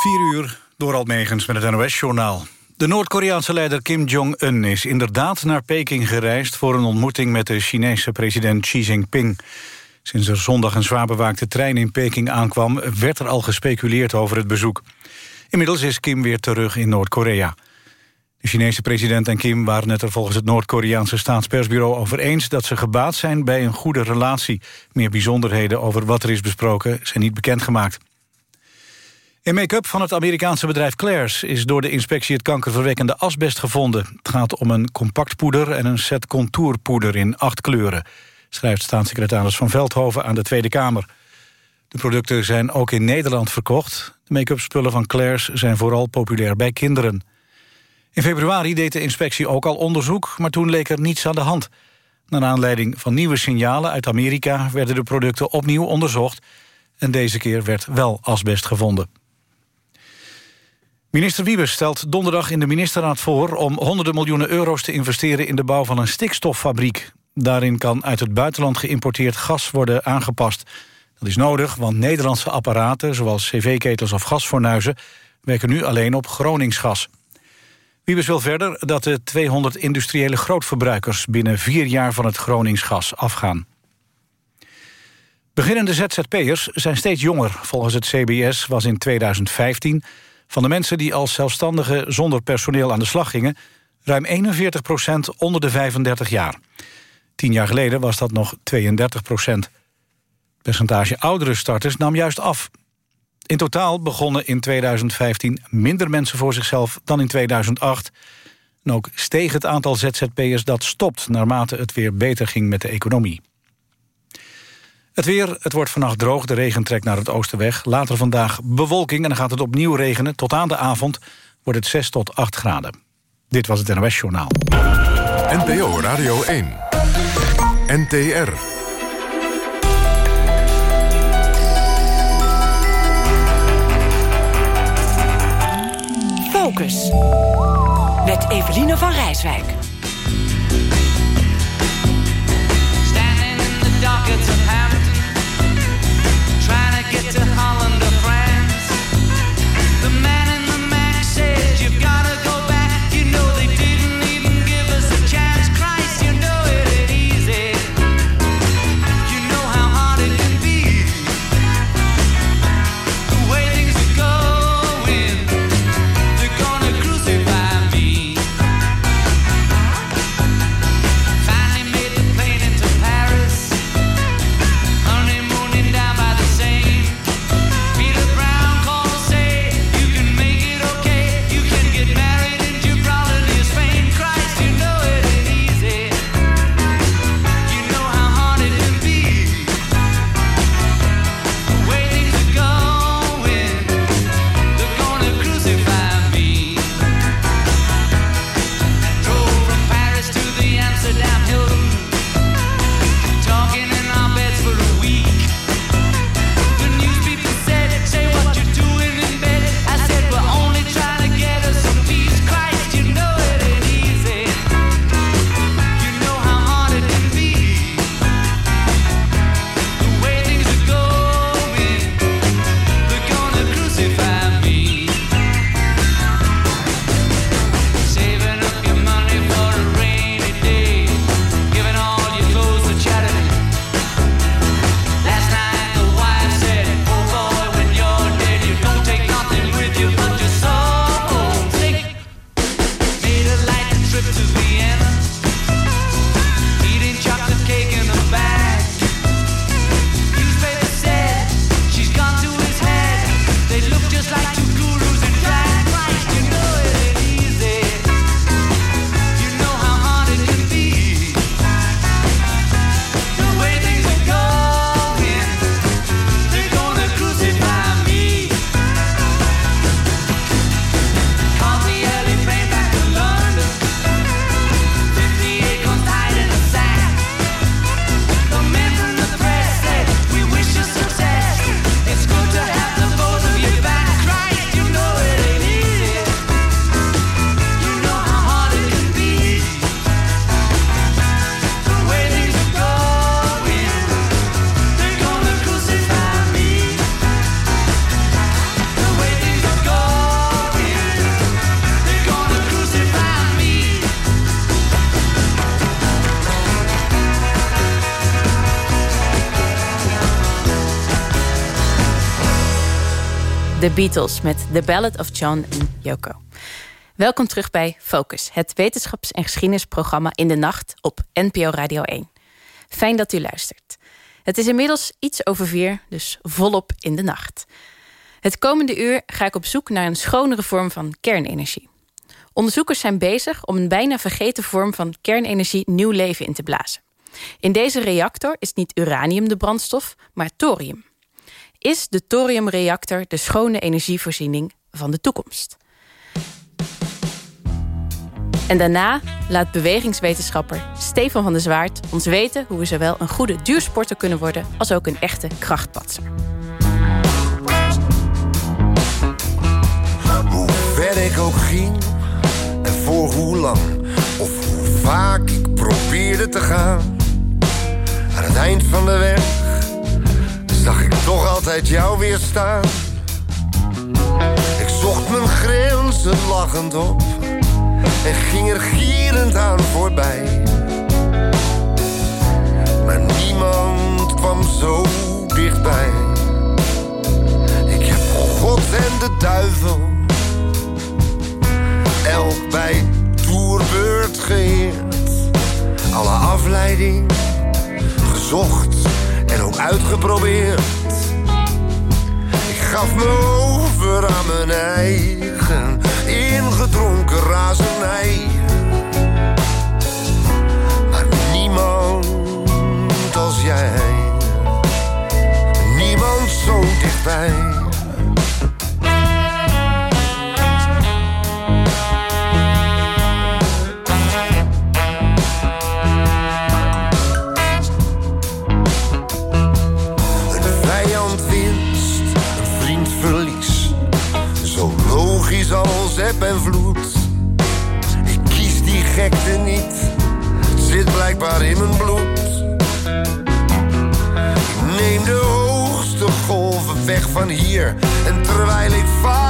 4 uur, door Almegens met het NOS-journaal. De Noord-Koreaanse leider Kim Jong-un is inderdaad naar Peking gereisd... voor een ontmoeting met de Chinese president Xi Jinping. Sinds er zondag een zwaar bewaakte trein in Peking aankwam... werd er al gespeculeerd over het bezoek. Inmiddels is Kim weer terug in Noord-Korea. De Chinese president en Kim waren het er volgens het Noord-Koreaanse staatspersbureau over eens... dat ze gebaat zijn bij een goede relatie. Meer bijzonderheden over wat er is besproken zijn niet bekendgemaakt. In make-up van het Amerikaanse bedrijf Claire's... is door de inspectie het kankerverwekkende asbest gevonden. Het gaat om een compact poeder en een set contourpoeder in acht kleuren... schrijft staatssecretaris Van Veldhoven aan de Tweede Kamer. De producten zijn ook in Nederland verkocht. De make-up spullen van Claire's zijn vooral populair bij kinderen. In februari deed de inspectie ook al onderzoek... maar toen leek er niets aan de hand. Naar aanleiding van nieuwe signalen uit Amerika... werden de producten opnieuw onderzocht... en deze keer werd wel asbest gevonden. Minister Wiebes stelt donderdag in de ministerraad voor... om honderden miljoenen euro's te investeren in de bouw van een stikstoffabriek. Daarin kan uit het buitenland geïmporteerd gas worden aangepast. Dat is nodig, want Nederlandse apparaten... zoals cv-ketels of gasfornuizen... werken nu alleen op Groningsgas. Wiebes wil verder dat de 200 industriële grootverbruikers... binnen vier jaar van het Groningsgas afgaan. Beginnende ZZP'ers zijn steeds jonger. Volgens het CBS was in 2015 van de mensen die als zelfstandigen zonder personeel aan de slag gingen... ruim 41 procent onder de 35 jaar. Tien jaar geleden was dat nog 32 procent. Het percentage oudere starters nam juist af. In totaal begonnen in 2015 minder mensen voor zichzelf dan in 2008. En ook steeg het aantal ZZP'ers dat stopt... naarmate het weer beter ging met de economie. Het weer, het wordt vannacht droog, de regen trekt naar het oosten weg. Later vandaag bewolking en dan gaat het opnieuw regenen. Tot aan de avond wordt het 6 tot 8 graden. Dit was het NOS Journaal. NPO Radio 1. NTR. Focus. Met Eveline van Rijswijk. Beatles met The Ballad of John en Yoko. Welkom terug bij Focus, het wetenschaps- en geschiedenisprogramma in de nacht op NPO Radio 1. Fijn dat u luistert. Het is inmiddels iets over vier, dus volop in de nacht. Het komende uur ga ik op zoek naar een schonere vorm van kernenergie. Onderzoekers zijn bezig om een bijna vergeten vorm van kernenergie nieuw leven in te blazen. In deze reactor is niet uranium de brandstof, maar thorium. Is de thoriumreactor de schone energievoorziening van de toekomst? En daarna laat bewegingswetenschapper Stefan van der Zwaard ons weten hoe we zowel een goede duursporter kunnen worden als ook een echte krachtpatser. Hoe ver ik ook ging en voor hoe lang of hoe vaak ik probeerde te gaan. Aan het eind van de weg zag ik toch altijd jou weer staan. Ik zocht mijn grenzen lachend op en ging er gierend aan voorbij. Maar niemand kwam zo dichtbij. Ik heb God en de duivel elk bij toerbeurt geëerd. Alle afleiding gezocht uitgeprobeerd. Ik gaf me over aan mijn eigen ingedronken razernij. Maar niemand als jij, niemand zo dichtbij. En vloed. Ik kies die gekte niet, zit blijkbaar in mijn bloed. Ik neem de hoogste golven weg van hier. En terwijl ik vaar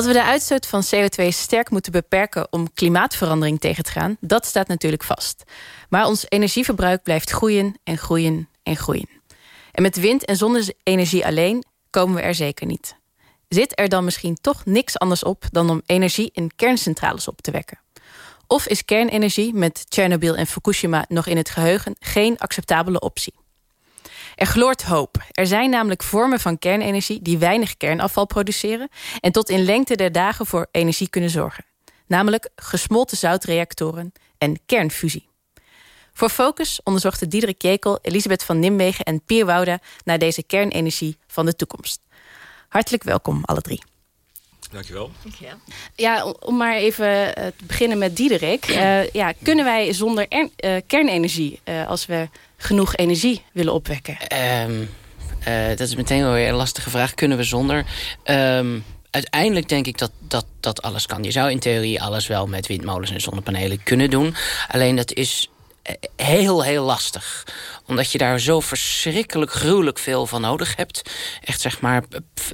Dat we de uitstoot van CO2 sterk moeten beperken om klimaatverandering tegen te gaan, dat staat natuurlijk vast. Maar ons energieverbruik blijft groeien en groeien en groeien. En met wind- en zonne-energie alleen komen we er zeker niet. Zit er dan misschien toch niks anders op dan om energie in kerncentrales op te wekken? Of is kernenergie met Tsjernobyl en Fukushima nog in het geheugen geen acceptabele optie? Er gloort hoop. Er zijn namelijk vormen van kernenergie die weinig kernafval produceren en tot in lengte der dagen voor energie kunnen zorgen. Namelijk gesmolten zoutreactoren en kernfusie. Voor Focus onderzochten Diederik Jekel, Elisabeth van Nimwegen en Pier Wouda naar deze kernenergie van de toekomst. Hartelijk welkom, alle drie. Dankjewel. Ja, om- om maar even eh, te beginnen met Diederik. Eh, ja, kunnen wij zonder er- eh, kernenergie, eh, als we genoeg energie willen opwekken? Ehm, eh, dat is meteen wel weer een lastige vraag. Kunnen we zonder? Ehm, uiteindelijk denk ik dat, dat dat alles kan. Je zou in theorie alles wel met windmolens en zonnepanelen kunnen doen. Alleen dat is heel, heel lastig. Omdat je daar zo verschrikkelijk gruwelijk veel van nodig hebt. Echt zeg maar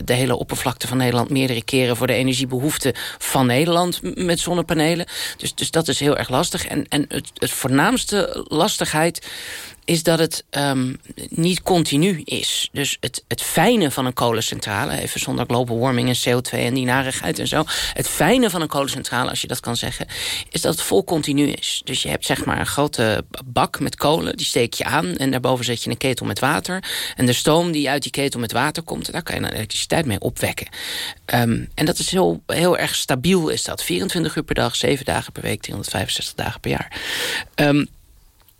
de hele oppervlakte van Nederland... meerdere keren voor de energiebehoeften van Nederland met zonnepanelen. Dus, dus dat is heel erg lastig. En, en het, het voornaamste lastigheid is dat het um, niet continu is. Dus het, het fijne van een kolencentrale... even zonder global warming en CO2 en die narigheid en zo... het fijne van een kolencentrale, als je dat kan zeggen... is dat het vol continu is. Dus je hebt zeg maar een grote bak met kolen... die steek je aan en daarboven zet je een ketel met water. En de stoom die uit die ketel met water komt... daar kan je dan elektriciteit mee opwekken. Um, en dat is heel, heel erg stabiel is dat. 24 uur per dag, 7 dagen per week, 365 dagen per jaar. Um,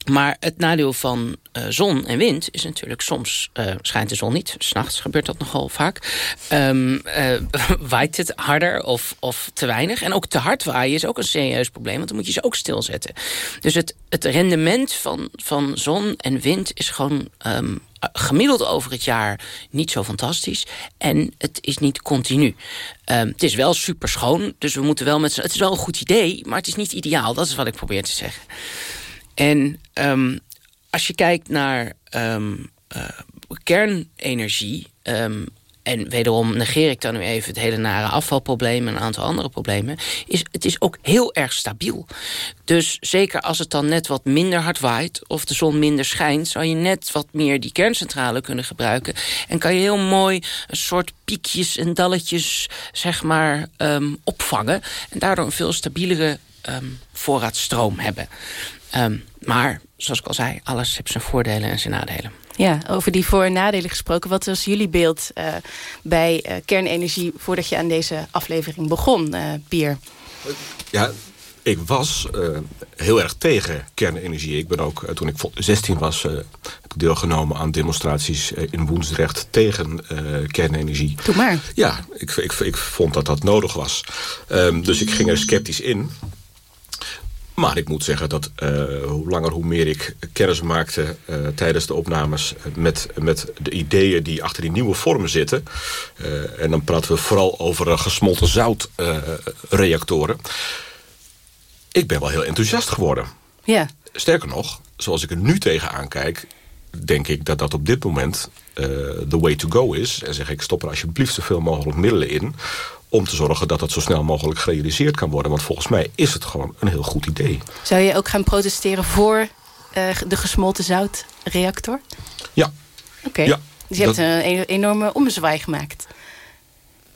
maar het nadeel van uh, zon en wind is natuurlijk soms uh, schijnt de zon niet. S'nachts gebeurt dat nogal vaak. Um, waait het harder of, of te weinig. En ook te hard waaien is ook een serieus probleem. Want dan moet je ze ook stilzetten. Dus het, het rendement van, van zon en wind is gewoon um, gemiddeld over het jaar niet zo fantastisch. En het is niet continu. Um, het is wel super schoon. Dus we moeten wel met z'n... Het is wel een goed idee, maar het is niet ideaal. Dat is wat ik probeer te zeggen. En um, als je kijkt naar um, uh, kernenergie... Um, en wederom negeer ik dan nu even het hele nare afvalprobleem... en een aantal andere problemen... is het is ook heel erg stabiel. Dus zeker als het dan net wat minder hard waait... of de zon minder schijnt... zou je net wat meer die kerncentrale kunnen gebruiken. En kan je heel mooi een soort piekjes en dalletjes zeg maar, opvangen. En daardoor een veel stabielere um, voorraadstroom hebben. Um, maar, zoals ik al zei, alles heeft zijn voordelen en zijn nadelen. Ja, over die voor- en nadelen gesproken. Wat was jullie beeld uh, bij uh, kernenergie... voordat je aan deze aflevering begon, uh, Pier? Ja, ik was heel erg tegen kernenergie. Ik ben ook, toen ik 16 was... heb ik deelgenomen aan demonstraties in Woensdrecht... tegen kernenergie. Doe maar. Ja, ik, ik, ik vond dat dat nodig was. Um, dus ik ging er sceptisch in... Maar ik moet zeggen dat uh, hoe langer hoe meer ik kennis maakte uh, tijdens de opnames met, met de ideeën die achter die nieuwe vormen zitten. Uh, en dan praten we vooral over gesmolten zoutreactoren. ik ben wel heel enthousiast geworden. Ja. Sterker nog, zoals ik er nu tegenaan kijk, denk ik dat dat op dit moment the way to go is. En zeg ik, stop er alsjeblieft zoveel mogelijk middelen in om te zorgen dat het zo snel mogelijk gerealiseerd kan worden. Want volgens mij is het gewoon een heel goed idee. Zou je ook gaan protesteren voor uh, de gesmolten zoutreactor? Ja. Oké, okay. ja, dus je dat... hebt een enorme ommezwaai gemaakt.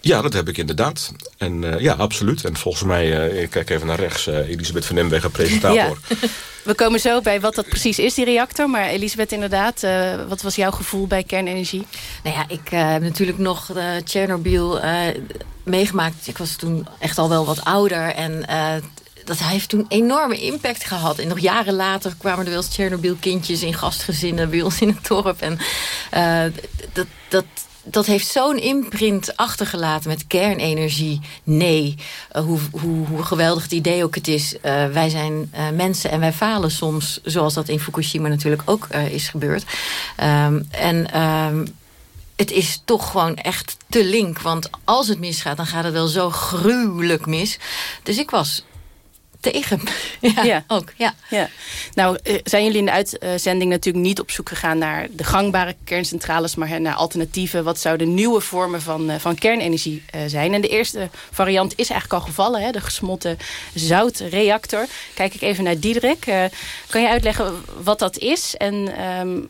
Ja, dat heb ik inderdaad. En uh, ja, absoluut. En volgens mij, uh, ik kijk even naar rechts, uh, Elisabeth van Nemwegen, presentator. Ja. We komen zo bij wat dat precies is, die reactor. Maar Elisabeth, inderdaad, wat was jouw gevoel bij kernenergie? Nou ja, ik heb natuurlijk nog Tsjernobyl meegemaakt. Ik was toen echt al wel wat ouder. En dat heeft toen enorme impact gehad. En nog jaren later kwamen er wel eens Tsjernobyl-kindjes in gastgezinnen bij ons in het dorp. En dat... dat dat heeft zo'n imprint achtergelaten met kernenergie. Nee, uh, hoe, hoe, hoe, geweldig het idee ook het is. Wij zijn mensen en wij falen soms. Zoals dat in Fukushima natuurlijk ook is gebeurd. Um, en um, het is toch gewoon echt te link. Want als het misgaat, dan gaat het wel zo gruwelijk mis. Dus ik was tegen. ja, ja, ook. Ja. Ja. Nou, zijn jullie in de uitzending natuurlijk niet op zoek gegaan naar de gangbare kerncentrales, maar naar alternatieven. Wat zouden nieuwe vormen van, van kernenergie zijn? En de eerste variant is eigenlijk al gevallen, hè? de gesmolten zoutreactor. Kijk ik even naar Diederik. Uh, kan je uitleggen wat dat is en um,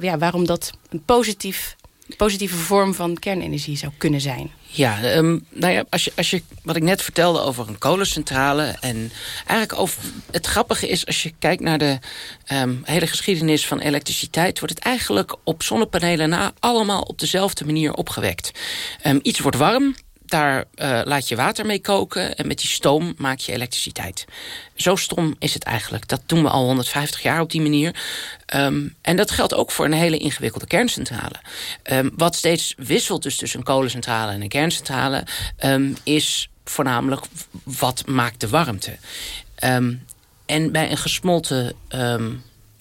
ja, waarom dat een positief, positieve vorm van kernenergie zou kunnen zijn? Ja, um, nou ja, als je, als je, wat ik net vertelde over een kolencentrale... en eigenlijk over, het grappige is, als je kijkt naar de um, hele geschiedenis van elektriciteit... wordt het eigenlijk op zonnepanelen na allemaal op dezelfde manier opgewekt. Um, iets wordt warm, daar uh, laat je water mee koken en met die stoom maak je elektriciteit. Zo stom is het eigenlijk. Dat doen we al 150 jaar op die manier. Um, en dat geldt ook voor een hele ingewikkelde kerncentrale. Um, wat steeds wisselt dus tussen een kolencentrale en een kerncentrale... Um, is voornamelijk wat maakt de warmte. en bij een gesmolten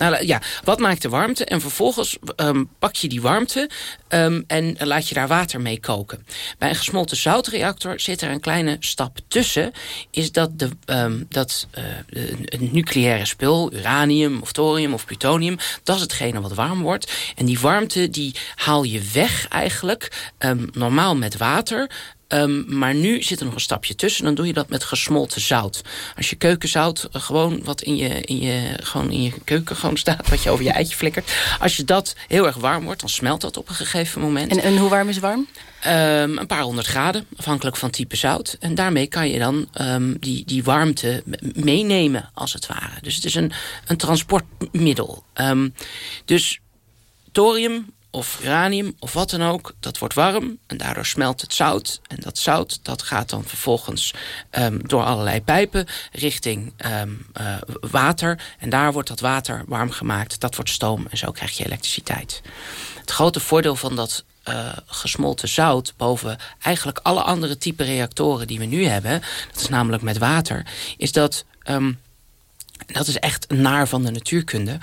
Nou ja, wat maakt de warmte? En vervolgens ehm, pak je die warmte ehm, en laat je daar water mee koken. Bij een gesmolten zoutreactor zit er een kleine stap tussen. Is dat, de, um, dat uh, een nucleaire spul, uranium of thorium of plutonium... dat is hetgene wat warm wordt. En die warmte die haal je weg eigenlijk, normaal met water... Um, maar nu zit er nog een stapje tussen. Dan doe je dat met gesmolten zout. Als je keukenzout uh, gewoon wat in je, in, je, gewoon in je keuken gewoon staat... wat je over je eitje flikkert. Als je dat heel erg warm wordt, dan smelt dat op een gegeven moment. En, en hoe warm is warm? Um, een paar honderd graden, afhankelijk van type zout. En daarmee kan je dan um, die, die warmte meenemen, als het ware. Dus het is een, een transportmiddel. Dus thorium of uranium of wat dan ook, dat wordt warm en daardoor smelt het zout. En dat zout dat gaat dan vervolgens um, door allerlei pijpen richting um, uh, water. En daar wordt dat water warm gemaakt, dat wordt stoom en zo krijg je elektriciteit. Het grote voordeel van dat uh, gesmolten zout boven eigenlijk alle andere type reactoren die we nu hebben, dat is namelijk met water, is dat... Um, dat is echt naar van de natuurkunde.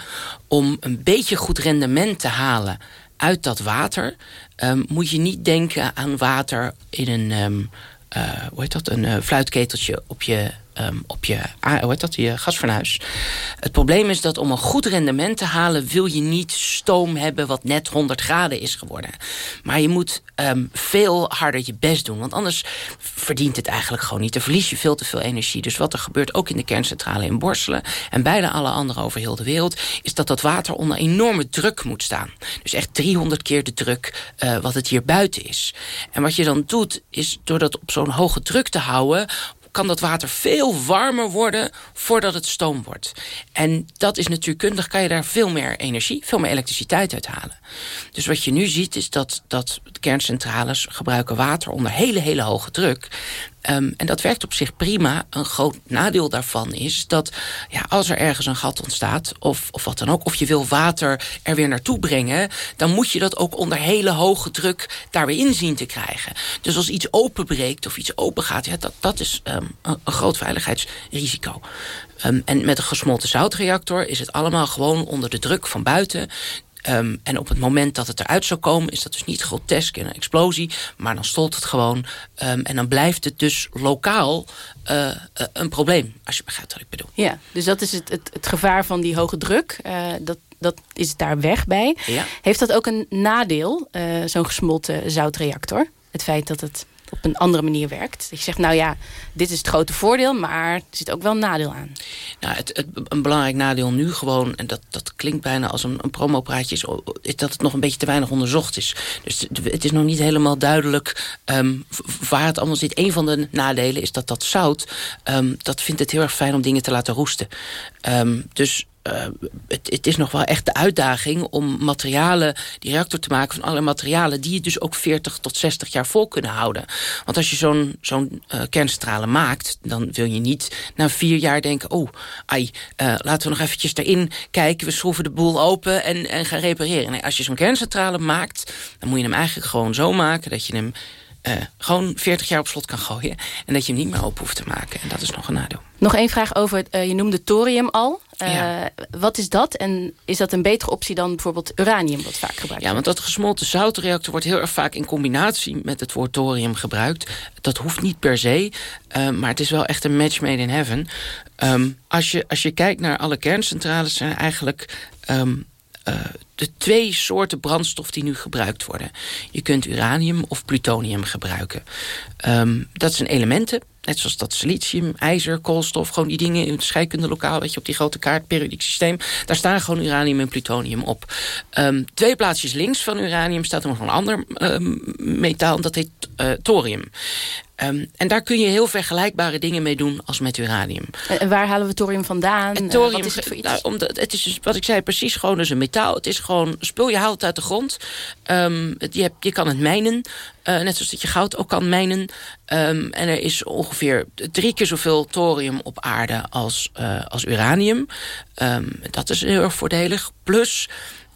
Om een beetje goed rendement te halen uit dat water um, moet je niet denken aan water in een, um, uh, hoe heet dat, een uh, fluitketeltje op je um, op je, hoe heet dat, je gasfornuis. Het probleem is dat om een goed rendement te halen... wil je niet stoom hebben wat net 100 graden is geworden. Maar je moet um, veel harder je best doen. Want anders verdient het eigenlijk gewoon niet. Dan verlies je veel te veel energie. Dus wat er gebeurt ook in de kerncentrale in Borselen... en bijna alle andere over heel de wereld... is dat dat water onder enorme druk moet staan. Dus echt 300 keer de druk uh, wat het hier buiten is. En wat je dan doet, is door dat op zo'n hoge druk te houden kan dat water veel warmer worden voordat het stoom wordt. En dat is natuurkundig, kan je daar veel meer energie, veel meer elektriciteit uit halen. Dus wat je nu ziet is dat, dat kerncentrales gebruiken water onder hele, hele hoge druk. Um, en dat werkt op zich prima. Een groot nadeel daarvan is dat ja, als er ergens een gat ontstaat... Of, of wat dan ook, of je wil water er weer naartoe brengen... dan moet je dat ook onder hele hoge druk daar weer in zien te krijgen. Dus als iets openbreekt of iets open gaat... Ja, dat, dat is um, een, groot veiligheidsrisico. Um, en met een gesmolten zoutreactor is het allemaal gewoon onder de druk van buiten... Um, en op het moment dat het eruit zou komen... is dat dus niet grotesk en een explosie... maar dan stolt het gewoon. Um, en dan blijft het dus lokaal uh, uh, een probleem. Als je begrijpt wat ik bedoel. Ja, dus dat is het, het, het gevaar van die hoge druk. Uh, dat, dat is daar weg bij. Ja. Heeft dat ook een nadeel, zo'n gesmolten zoutreactor? Het feit dat het op een andere manier werkt. Dat je zegt, nou ja, dit is het grote voordeel, maar er zit ook wel een nadeel aan. Nou, het, een belangrijk nadeel nu gewoon, en dat, dat klinkt bijna als een, een promopraatje, is, is dat het nog een beetje te weinig onderzocht is. Dus het is nog niet helemaal duidelijk um, waar het allemaal zit. Een van de nadelen is dat dat zout, um, dat vindt het heel erg fijn om dingen te laten roesten. Um, dus uh, het, is nog wel echt de uitdaging om materialen, die reactor te maken van alle materialen die je dus ook 40 tot 60 jaar vol kunnen houden. Want als je zo'n uh, kerncentrale maakt, dan wil je niet na vier jaar denken, oh, ai, uh, laten we nog eventjes erin kijken, we schroeven de boel open en, en gaan repareren. Nee, als je zo'n kerncentrale maakt, dan moet je hem eigenlijk gewoon zo maken dat je hem gewoon 40 jaar op slot kan gooien. En dat je hem niet meer open hoeft te maken. En dat is nog een nadeel. Nog één vraag over, je noemde thorium al. Uh, ja. Wat is dat? En is dat een betere optie dan bijvoorbeeld uranium wat vaak gebruikt Ja, want dat gesmolten zoutreactor wordt heel erg vaak in combinatie met het woord thorium gebruikt. Dat hoeft niet per se, uh, maar het is wel echt een match made in heaven. Um, als, je, als je kijkt naar alle kerncentrales zijn eigenlijk... Um, uh, de twee soorten brandstof die nu gebruikt worden. Je kunt uranium of plutonium gebruiken. Um, dat zijn elementen, net zoals dat silicium, ijzer, koolstof... gewoon die dingen in het scheikunde lokaal, weet je, op die grote kaart, periodiek systeem... daar staan gewoon uranium en plutonium op. Um, twee plaatsjes links van uranium staat er nog een ander um, metaal, dat heet uh, thorium. Um, en daar kun je heel vergelijkbare dingen mee doen als met uranium. En waar halen we thorium vandaan? En thorium, uh, wat is het voor iets? Nou, omdat, het is dus, wat ik zei, precies gewoon dus een metaal. Het is gewoon spul, je haalt het uit de grond. Um, je, hebt, je kan het mijnen. Uh, net zoals dat je goud ook kan mijnen. Um, en er is ongeveer drie keer zoveel thorium op aarde als, uh, als uranium. dat is heel erg voordelig. Plus...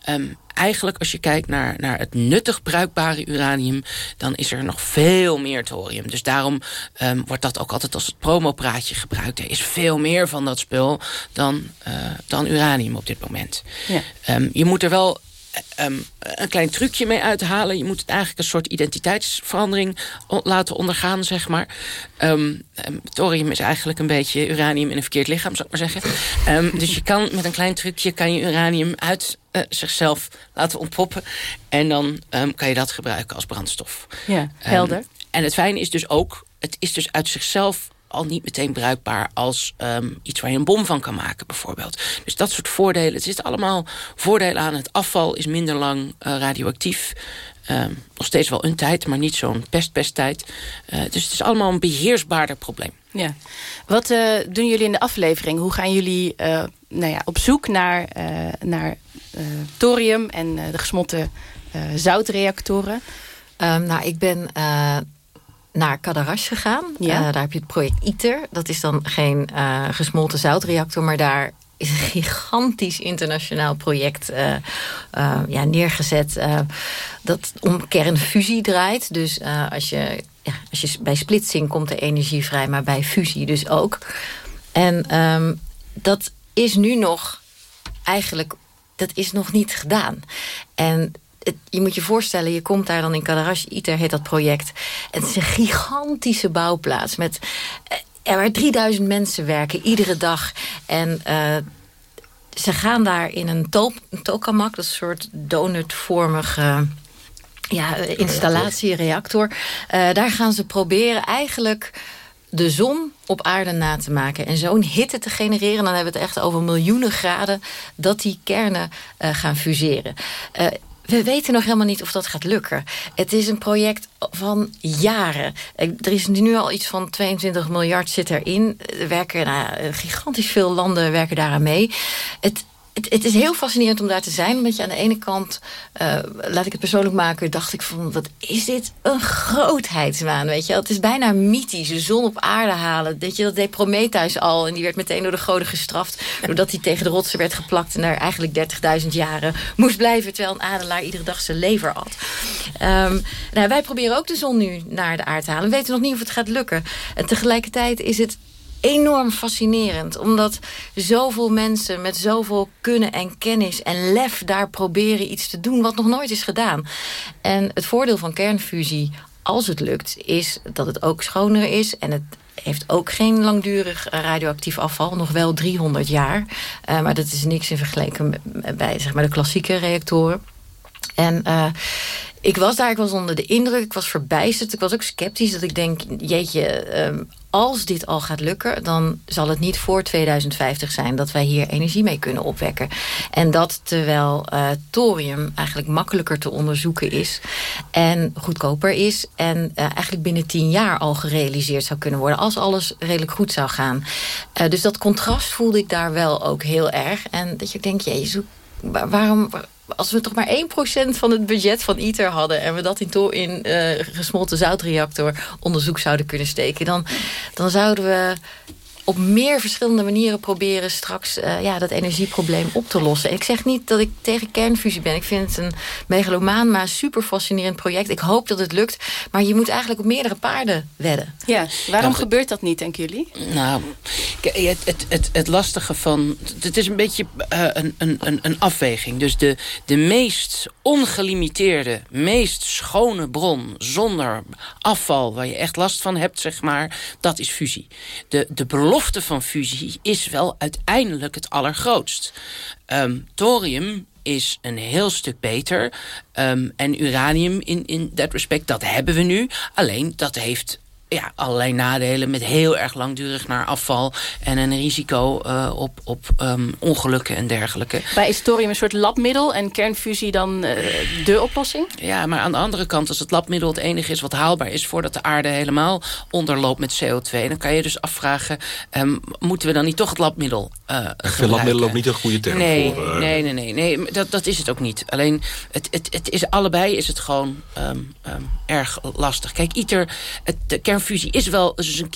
Ehm, eigenlijk als je kijkt naar, naar het nuttig bruikbare uranium... dan is er nog veel meer thorium. Dus daarom ehm, wordt dat ook altijd als het promopraatje gebruikt. Er is veel meer van dat spul dan, eh, dan uranium op dit moment. Ja. Ehm, je moet er wel ehm, een klein trucje mee uithalen. Je moet het eigenlijk een soort identiteitsverandering laten ondergaan, zeg maar. Ehm, thorium is eigenlijk een beetje uranium in een verkeerd lichaam, zou ik maar zeggen. Dus je kan met een klein trucje kan je uranium uit eh, zichzelf laten ontpoppen. En dan kan je dat gebruiken als brandstof. Ja, helder. en het fijne is dus ook, het is dus uit zichzelf al niet meteen bruikbaar als ehm, iets waar je een bom van kan maken, bijvoorbeeld. Dus dat soort voordelen. Het zit allemaal voordelen aan. Het afval is minder lang eh, radioactief. Ehm, nog steeds wel een tijd, maar niet zo'n pestpesttijd. Eh dus het is allemaal een beheersbaarder probleem. Ja. Wat eh, doen jullie in de aflevering? Hoe gaan jullie eh, nou ja, op zoek naar, eh, naar thorium en eh, de gesmolten eh, zoutreactoren? Ehm, nou, ik ben eh, naar Cadarache gegaan. Ja. Eh, daar heb je het project ITER. Dat is dan geen eh, gesmolten zoutreactor, maar daar is een gigantisch internationaal project eh, ja, neergezet... dat om kernfusie draait. Dus als, je, ja, als je bij splitsing komt de energie vrij, maar bij fusie dus ook. En ehm, dat is nu nog eigenlijk dat is nog niet gedaan. En het, je moet je voorstellen, je komt daar dan in Cadarache, ITER heet dat project. Het is een gigantische bouwplaats met eh, er waar 3000 mensen werken iedere dag. En eh, ze gaan daar in een, to een tokamak, dat is een soort donutvormige ja, eh, installatie, reactor. Eh, daar gaan ze proberen eigenlijk de zon op aarde na te maken. En zo'n hitte te genereren, dan hebben we het echt over miljoenen graden... dat die kernen gaan fuseren. We weten nog helemaal niet of dat gaat lukken. Het is een project van jaren. Er is nu al iets van 22 miljard zit erin. Er werken nou, gigantisch veel landen werken daaraan mee. Het, het, het is heel fascinerend om daar te zijn. Omdat je aan de ene kant, eh, laat ik het persoonlijk maken... dacht ik van, wat is dit een grootheidswaan, weet je. Het is bijna mythisch, de zon op aarde halen. Weet je, dat deed Prometheus al. En die werd meteen door de goden gestraft... doordat hij tegen de rotsen werd geplakt... en daar eigenlijk 30.000 jaren moest blijven... terwijl een adelaar iedere dag zijn lever at. Ehm, nou, wij proberen ook de zon nu naar de aarde te halen. We weten nog niet of het gaat lukken. En tegelijkertijd is het enorm fascinerend. Omdat zoveel mensen met zoveel kunnen en kennis en lef daar proberen iets te doen wat nog nooit is gedaan. En het voordeel van kernfusie, als het lukt, is dat het ook schoner is en het heeft ook geen langdurig eh, radioactief afval. Nog wel 300 jaar. Uh, maar dat is niks in vergelijking bij zeg maar, de klassieke reactoren. En uh, ik was daar, ik was onder de indruk, ik was verbijsterd. Ik was ook sceptisch dat ik denk, jeetje, um, als dit al gaat lukken... dan zal het niet voor 2050 zijn dat wij hier energie mee kunnen opwekken. En dat terwijl uh, thorium eigenlijk makkelijker te onderzoeken is... en goedkoper is en uh, eigenlijk binnen tien jaar al gerealiseerd zou kunnen worden... als alles redelijk goed zou gaan. Uh, dus dat contrast voelde ik daar wel ook heel erg. En dat je denkt, jezus, waarom als we toch maar 1% van het budget van ITER hadden... en we dat in, in uh, gesmolten zoutreactor onderzoek zouden kunnen steken... dan, dan zouden we op meer verschillende manieren proberen straks uh, ja, dat energieprobleem op te lossen. Ik zeg niet dat ik tegen kernfusie ben. Ik vind het een megalomaan, maar super fascinerend project. Ik hoop dat het lukt. Maar je moet eigenlijk op meerdere paarden wedden. Ja, waarom nou, gebeurt dat niet, denken jullie? Nou, het, het, het, het lastige van... Het is een beetje uh, een, een, een afweging. Dus de, de meest ongelimiteerde, meest schone bron... zonder afval, waar je echt last van hebt, zeg maar... dat is fusie. De, de belofte van fusie is wel uiteindelijk het allergrootst. Um, thorium is een heel stuk beter. Um, en uranium in, in dat respect, dat hebben we nu. Alleen, dat heeft ja, allerlei nadelen met heel erg langdurig naar afval... en een risico uh, op, op um, ongelukken en dergelijke. Bij is thorium een soort labmiddel en kernfusie dan uh, de oplossing? Ja, maar aan de andere kant, als het labmiddel het enige is wat haalbaar is... voordat de aarde helemaal onderloopt met CO2... dan kan je dus afvragen, um, moeten we dan niet toch het labmiddel uh, Ik vind labmiddel ook niet een goede term nee, voor... Nee, nee, nee, nee, dat, dat is het ook niet. Alleen, het, het, het is, allebei is het gewoon um, erg lastig. Kijk, ITER, het, de kern fusie is wel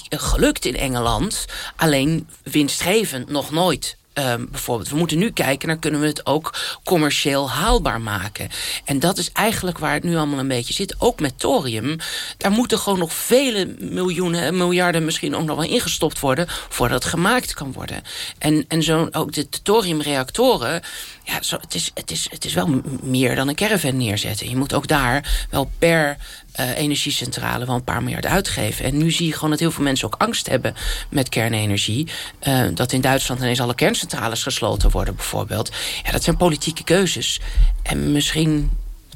gelukt in Engeland. Alleen winstgevend nog nooit. ehm, bijvoorbeeld. We moeten nu kijken naar kunnen we het ook commercieel haalbaar maken. En dat is eigenlijk waar het nu allemaal een beetje zit. Ook met thorium. Daar moeten gewoon nog vele miljoenen, miljarden misschien ook nog wel ingestopt worden... voordat het gemaakt kan worden. En, en zo ook de thoriumreactoren... Ja, zo, het, is, het, is, het is wel meer dan een caravan neerzetten. Je moet ook daar wel per uh, energiecentrale wel een paar miljard uitgeven. En nu zie je gewoon dat heel veel mensen ook angst hebben met kernenergie. Uh, dat in Duitsland ineens alle kerncentrales gesloten worden bijvoorbeeld. Ja, dat zijn politieke keuzes. En misschien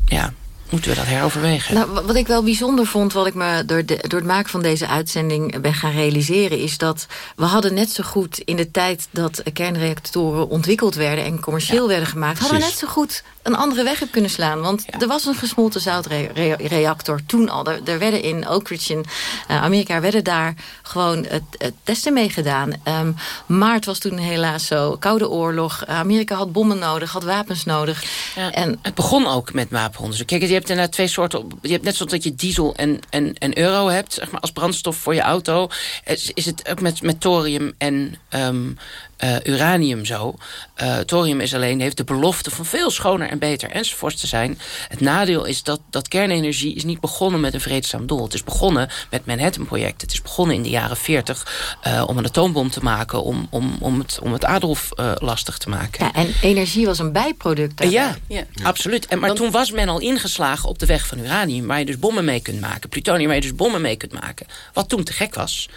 ja, moeten we dat heroverwegen. Nou, wat ik wel bijzonder vond, wat ik me door, de, door het maken van deze uitzending ben gaan realiseren, is dat we hadden net zo goed in de tijd dat kernreactoren ontwikkeld werden en commercieel werden gemaakt, hadden we net zo goed een andere weg hebben kunnen slaan. Want er was een gesmolten zoutreactor toen al. Er, er, werden in Oak Ridge in uh, Amerika werden daar gewoon het, het testen mee gedaan. Um, maar het was toen helaas zo. Koude oorlog. Amerika had bommen nodig, had wapens nodig. Ja, en, het begon ook met wapenonderzoek. Kijk, je hebt inderdaad twee soorten... Je hebt net zoals dat je diesel en, en, en euro hebt... Zeg maar, als brandstof voor je auto... is, is het ook met, met thorium en um, uh, uranium zo. Uh, thorium is alleen, heeft de belofte van veel schoner en beter enzovoorts te zijn. Het nadeel is dat, dat kernenergie is niet begonnen met een vreedzaam doel. Het is begonnen met Manhattan-project. Het is begonnen in de jaren 40 uh, om een atoombom te maken... om, om, om, het, om het Adolf lastig te maken. Ja, en energie was een bijproduct daarbij. Ja, ja, absoluut. En, maar Want, toen was men al ingeslagen op de weg van uranium... waar je dus bommen mee kunt maken. Plutonium waar je dus bommen mee kunt maken. Wat toen te gek was.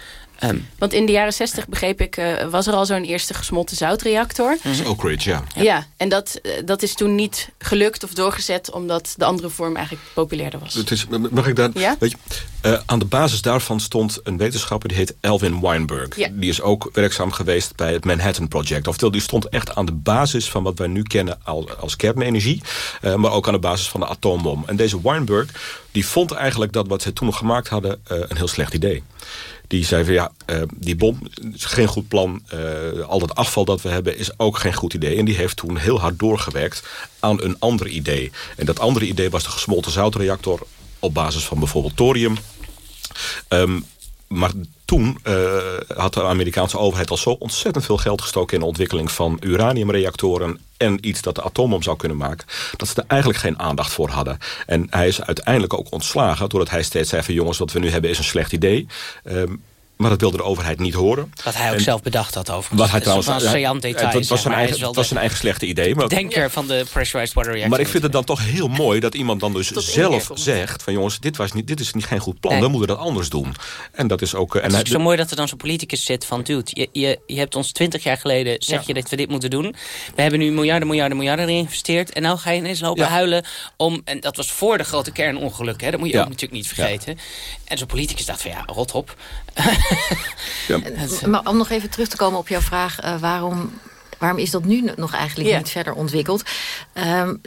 Um, Want in de jaren 60 begreep ik, uh, was er al zo'n eerste gesmolten zoutreactor. Dat is Oak Ridge, ja. Ja, ja en dat, uh, dat is toen niet gelukt of doorgezet... omdat de andere vorm eigenlijk populairder was. Het is, mag ik daar... Ja? Weet je, uh, aan de basis daarvan stond een wetenschapper... die heet Elvin Weinberg. Ja. Die is ook werkzaam geweest bij het Manhattan Project. Oftewel, die stond echt aan de basis van wat wij nu kennen als, als kernenergie... maar ook aan de basis van de atoombom. En deze Weinberg die vond eigenlijk dat wat ze toen gemaakt hadden... een heel slecht idee die zei van ja, uh, die bom is geen goed plan. Uh, al dat afval dat we hebben is ook geen goed idee. En die heeft toen heel hard doorgewerkt aan een ander idee. En dat andere idee was de gesmolten zoutreactor op basis van bijvoorbeeld thorium. Um, maar toen uh, had de Amerikaanse overheid al zo ontzettend veel geld gestoken... in de ontwikkeling van uraniumreactoren en iets dat de atoombom zou kunnen maken... dat ze er eigenlijk geen aandacht voor hadden. En hij is uiteindelijk ook ontslagen... doordat hij steeds zei van jongens, wat we nu hebben is een slecht idee... Um, maar dat wilde de overheid niet horen. Wat hij ook en, zelf bedacht had over. Wat hij trouwens, was een detail. Het was, zijn eigen, het was zijn eigen slechte idee. Maar, denker van de pressurized water reactor. Maar ik vind het dan toch heel mooi dat iemand dan dus zelf zegt... van jongens, dit, was niet, dit is niet geen goed plan. Nee. We moeten dat anders doen. En dat is ook... En het is zo mooi dat er dan zo'n politicus zit van... dude, je, je, je hebt ons twintig jaar geleden... zeg ja. je dat we dit moeten doen. We hebben nu miljarden, miljarden, miljarden erin geïnvesteerd. En nou ga je ineens lopen ja. huilen om... en dat was voor de grote kernongeluk. Hè? Dat moet je ook natuurlijk niet vergeten. En zo'n politicus dacht van ja, rot op. Ja. Maar om nog even terug te komen op jouw vraag... Uh, waarom, waarom is dat nu nog eigenlijk ja. niet verder ontwikkeld? Um,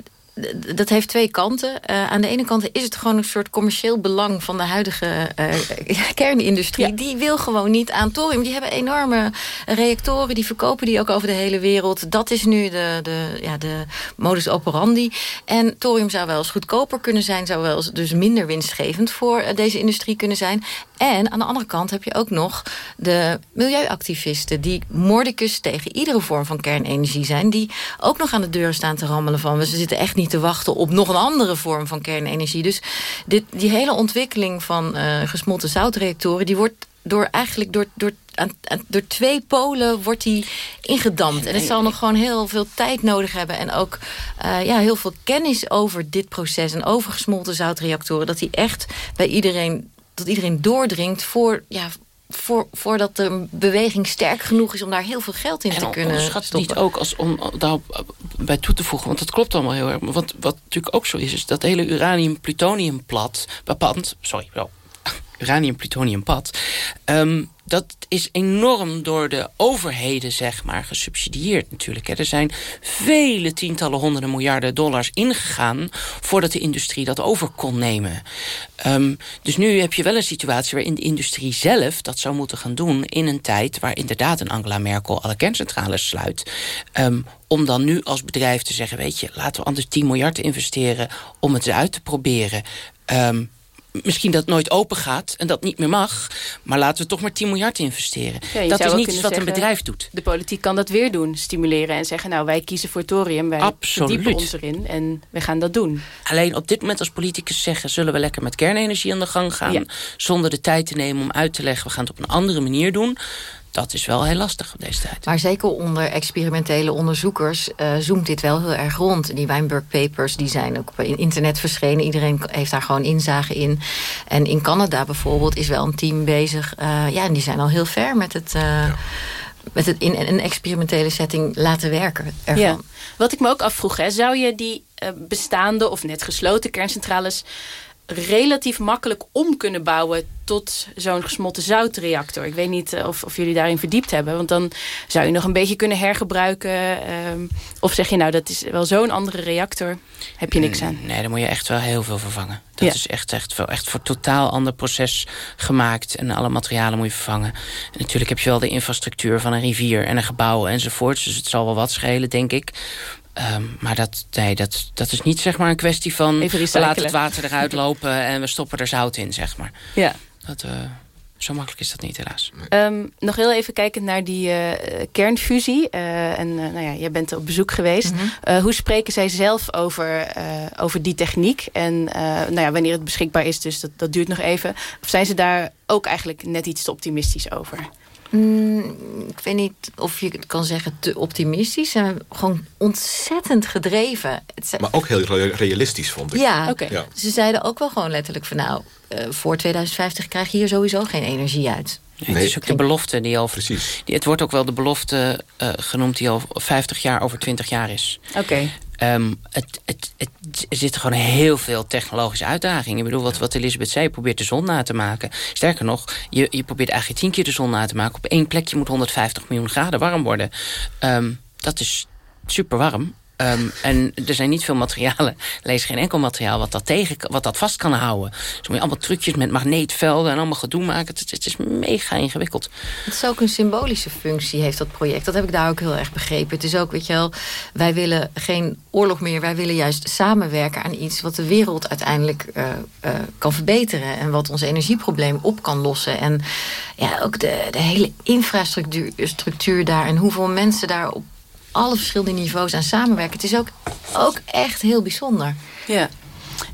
dat heeft twee kanten. Uh, aan de ene kant is het gewoon een soort commercieel belang van de huidige uh, kernindustrie. Ja. Die wil gewoon niet aan thorium. Die hebben enorme reactoren, die verkopen die ook over de hele wereld. Dat is nu de, de, ja, de modus operandi. En thorium zou wel eens goedkoper kunnen zijn, zou wel eens dus minder winstgevend voor uh, deze industrie kunnen zijn. En aan de andere kant heb je ook nog de milieuactivisten... die mordicus tegen iedere vorm van kernenergie zijn... die ook nog aan de deuren staan te rammelen van... we zitten echt niet te wachten op nog een andere vorm van kernenergie. Dus dit, die hele ontwikkeling van uh, gesmolten zoutreactoren... die wordt door, eigenlijk door, door, aan, door twee polen wordt die ingedampt. En het zal nog gewoon heel veel tijd nodig hebben. En ook uh, ja, heel veel kennis over dit proces... en over gesmolten zoutreactoren... dat die echt bij iedereen dat iedereen doordringt voor, ja, voor, voordat de beweging sterk genoeg is om daar heel veel geld in en te kunnen stoppen. niet ook als om daarop bij toe te voegen, want dat klopt allemaal heel erg. Maar wat, natuurlijk ook zo is, is dat hele uranium-plutoniumpad, bepand, sorry, wel, uranium-plutoniumpad, um, dat is enorm door de overheden zeg maar, gesubsidieerd natuurlijk. Hè. Er zijn vele tientallen honderden miljarden dollars ingegaan... voordat de industrie dat over kon nemen. Um, dus nu heb je wel een situatie waarin de industrie zelf... dat zou moeten gaan doen in een tijd waar inderdaad een Angela Merkel... alle kerncentrales sluit. Um, om dan nu als bedrijf te zeggen... weet je, laten we anders 10 miljard investeren om het uit te proberen... Um, misschien dat nooit open gaat en dat niet meer mag. Maar laten we toch maar 10 miljard investeren. Ja, dat is niet wat een bedrijf doet. De politiek kan dat weer doen, stimuleren en zeggen... nou, wij kiezen voor thorium, wij Absoluut. verdiepen ons erin en we gaan dat doen. Alleen op dit moment als politicus zeggen... zullen we lekker met kernenergie aan de gang gaan... Ja. zonder de tijd te nemen om uit te leggen... we gaan het op een andere manier doen. Dat is wel heel lastig op deze tijd. Maar zeker onder experimentele onderzoekers eh, zoomt dit wel heel erg rond. Die Weinberg Papers die zijn ook op internet verschenen. Iedereen heeft daar gewoon inzage in. En in Canada bijvoorbeeld is wel een team bezig. eh, ja, en die zijn al heel ver met het... eh, Met het in een experimentele setting laten werken ervan. Ja. Wat ik me ook afvroeg, hè, zou je die bestaande of net gesloten kerncentrales relatief makkelijk om kunnen bouwen tot zo'n gesmolten zoutreactor. Ik weet niet eh, of, of jullie daarin verdiept hebben. Want dan zou je nog een beetje kunnen hergebruiken. ehm, of zeg je nou, dat is wel zo'n andere reactor. Heb je niks aan. Nee, daar moet je echt wel heel veel vervangen. Dat Ja. is echt, echt, wel, echt voor totaal ander proces gemaakt. En alle materialen moet je vervangen. En natuurlijk heb je wel de infrastructuur van een rivier en een gebouw enzovoorts. Dus het zal wel wat schelen, denk ik. Ehm, maar dat, nee, dat, dat is niet zeg maar een kwestie van... Even we laten het water eruit lopen en we stoppen er zout in, zeg maar. Ja. Dat, eh, zo makkelijk is dat niet, helaas. Ehm, nog heel even kijkend naar die eh, kernfusie. Eh, en nou ja, jij bent op bezoek geweest. Eh, hoe spreken zij zelf over, eh, over die techniek? En eh, nou ja, wanneer het beschikbaar is, dus dat, dat duurt nog even. Of zijn ze daar ook eigenlijk net iets te optimistisch over? Mm, ik weet niet of je het kan zeggen te optimistisch. Ze zijn gewoon ontzettend gedreven. Maar ook heel re- realistisch, vond ik. ja, ze zeiden ook wel gewoon letterlijk van... nou, eh, voor 2050 krijg je hier sowieso geen energie uit. Nee, het is ook de belofte die al... Precies. Die, het wordt ook wel de belofte eh, genoemd die al 50 jaar over 20 jaar is. Oké. Het, het, het, er zitten gewoon heel veel technologische uitdagingen. Ik bedoel, wat, wat Elisabeth zei, je probeert de zon na te maken. Sterker nog, je, je probeert eigenlijk tien keer de zon na te maken. Op één plekje moet 150 miljoen graden warm worden. Ehm, dat is super warm. Ehm, en er zijn niet veel materialen. Lees geen enkel materiaal wat dat, tegen, wat dat vast kan houden. Dus moet je allemaal trucjes met magneetvelden en allemaal gedoe maken. Het, is mega ingewikkeld. Het is ook een symbolische functie, heeft dat project. Dat heb ik daar ook heel erg begrepen. Het is ook, weet je wel, wij willen geen oorlog meer. Wij willen juist samenwerken aan iets wat de wereld uiteindelijk eh, eh, kan verbeteren. En wat ons energieprobleem op kan lossen. En ja, ook de, de hele infrastructuur structuur daar. En hoeveel mensen daar op alle verschillende niveaus aan samenwerken. Het is ook, ook echt heel bijzonder. Ja.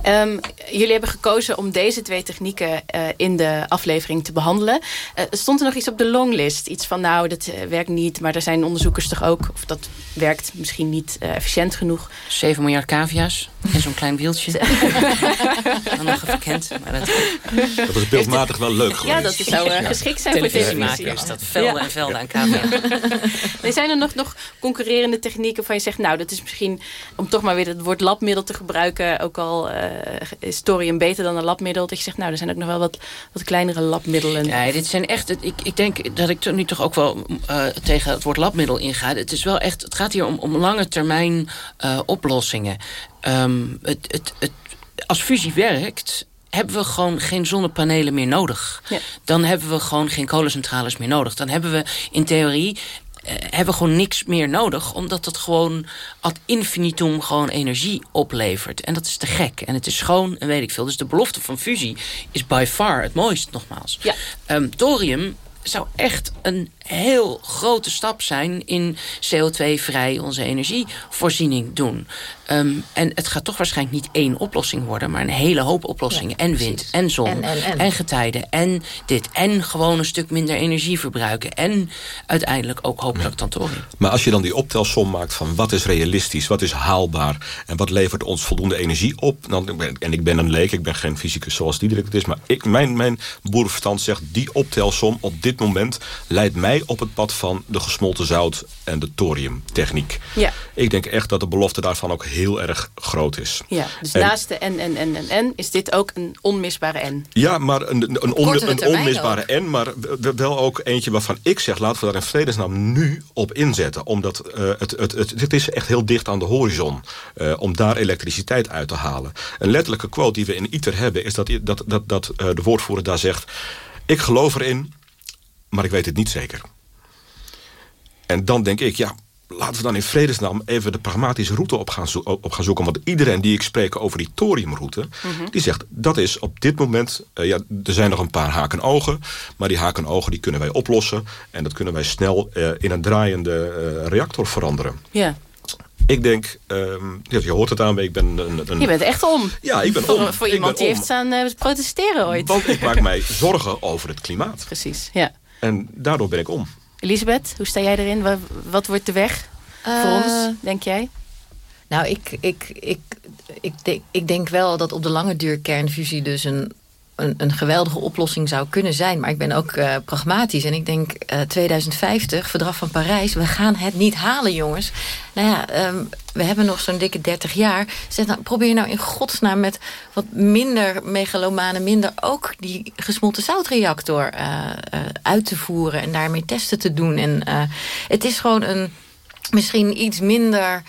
Ehm, jullie hebben gekozen om deze twee technieken eh, in de aflevering te behandelen. Eh, stond er nog iets op de longlist? Iets van, nou, dat eh, werkt niet, maar er zijn onderzoekers toch ook... of dat werkt misschien niet efficiënt genoeg. 7 miljard cavia's in zo'n klein wieltje. Dan nog even kent. Maar dat, Dat was beeldmatig wel leuk geweest. Ja, dat zou eh, geschikt zijn voor televisie. televisiemakers, dat velden Ja. en velden aan cavia's. Er zijn er nog, nog concurrerende technieken van je zegt... nou, dat is misschien, om toch maar weer het woord labmiddel te gebruiken... ook al is thorium beter dan een labmiddel... dat je zegt, nou, er zijn ook nog wel wat, wat kleinere labmiddelen. Ja, dit zijn echt. Ik, ik denk dat ik nu toch ook wel eh, tegen het woord labmiddel inga. Het is wel echt. Het gaat hier om, om lange termijn eh, oplossingen. Ehm, het, het, het, als fusie werkt hebben we gewoon geen zonnepanelen meer nodig. Ja. Dan hebben we gewoon geen kolencentrales meer nodig. Dan hebben we in theorie eh, hebben we gewoon niks meer nodig. Omdat dat gewoon ad infinitum gewoon energie oplevert. En dat is te gek. En het is schoon en weet ik veel. Dus de belofte van fusie is by far het mooist, nogmaals. Ja. Ehm, thorium zou echt een heel grote stap zijn in CO2-vrij onze energievoorziening doen. Ehm, en het gaat toch waarschijnlijk niet één oplossing worden, maar een hele hoop oplossingen. en wind, precies. en zon, En, en, en. getijden, en dit. En gewoon een stuk minder energie verbruiken. En uiteindelijk ook hopelijk dan thorium. Maar als je dan die optelsom maakt van wat is realistisch, wat is haalbaar en wat levert ons voldoende energie op. Dan, en ik ben een leek, ik ben geen fysicus zoals Diederik het is, maar ik, mijn, mijn boerenverstand zegt die optelsom op dit moment leidt mij op het pad van de gesmolten zout en de thoriumtechniek. Ja. Ik denk echt dat de belofte daarvan ook heel erg groot is. Ja, dus En- naast de en, en, en, en, en... is dit ook een onmisbare n. Ja, maar een, een, on- onmisbare ook. en, maar w- wel ook eentje waarvan ik zeg... laten we daar in vredesnaam nu op inzetten. Omdat eh, het, het, het, het is echt heel dicht aan de horizon... eh, om daar elektriciteit uit te halen. Een letterlijke quote die we in ITER hebben... is dat, dat, dat, dat eh, de woordvoerder daar zegt... ik geloof erin, maar ik weet het niet zeker. En dan denk ik, ja, laten we dan in vredesnaam even de pragmatische route op gaan, op gaan zoeken. Want iedereen die ik spreek over die thoriumroute... Mhm. die zegt, dat is op dit moment... eh, ja, er zijn nog een paar haken ogen. Maar die haken ogen die kunnen wij oplossen. En dat kunnen wij snel eh, in een draaiende eh, reactor veranderen. Ja. Ik denk, ehm, je hoort het aan me, ik ben een... een Je bent echt om. Ja, ik ben voor, om. Voor iemand die om. heeft staan protesteren ooit. Want ik maak mij zorgen over het klimaat. Precies, ja. En daardoor ben ik om. Elisabeth, hoe sta jij erin? Wat, wat wordt de weg voor Eh, ons, denk jij? Nou, ik, ik, ik, ik, denk, ik denk wel dat op de lange duur kernfusie dus een, een, een geweldige oplossing zou kunnen zijn. Maar ik ben ook eh, pragmatisch. En ik denk eh, 2050, verdrag van Parijs, we gaan het niet halen, jongens. Nou ja, ehm, we hebben nog zo'n dikke 30 jaar. Zeg nou, probeer nou in godsnaam met wat minder megalomanen, minder ook die gesmolten zoutreactor eh, eh, uit te voeren en daarmee testen te doen. En eh, het is gewoon een misschien iets minder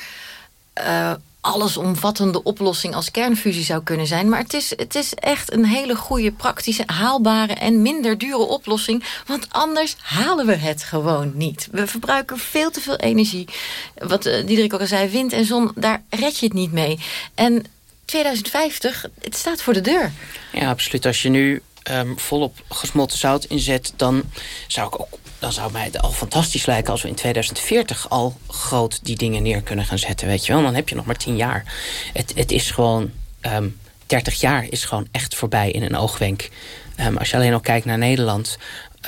eh, allesomvattende oplossing als kernfusie zou kunnen zijn. Maar het is, het is echt een hele goede, praktische, haalbare en minder dure oplossing. Want anders halen we het gewoon niet. We verbruiken veel te veel energie. Wat uh, Diederik ook al zei, wind en zon, daar red je het niet mee. En 2050, het staat voor de deur. Ja, absoluut. Als je nu um, volop gesmolten zout inzet... dan zou ik ook dan zou mij het al fantastisch lijken als we in 2040 al groot die dingen neer kunnen gaan zetten. Weet je wel, dan heb je nog maar 10 jaar. Het, het is gewoon, um, 30 jaar is gewoon echt voorbij in een oogwenk. Um, als je alleen al kijkt naar Nederland,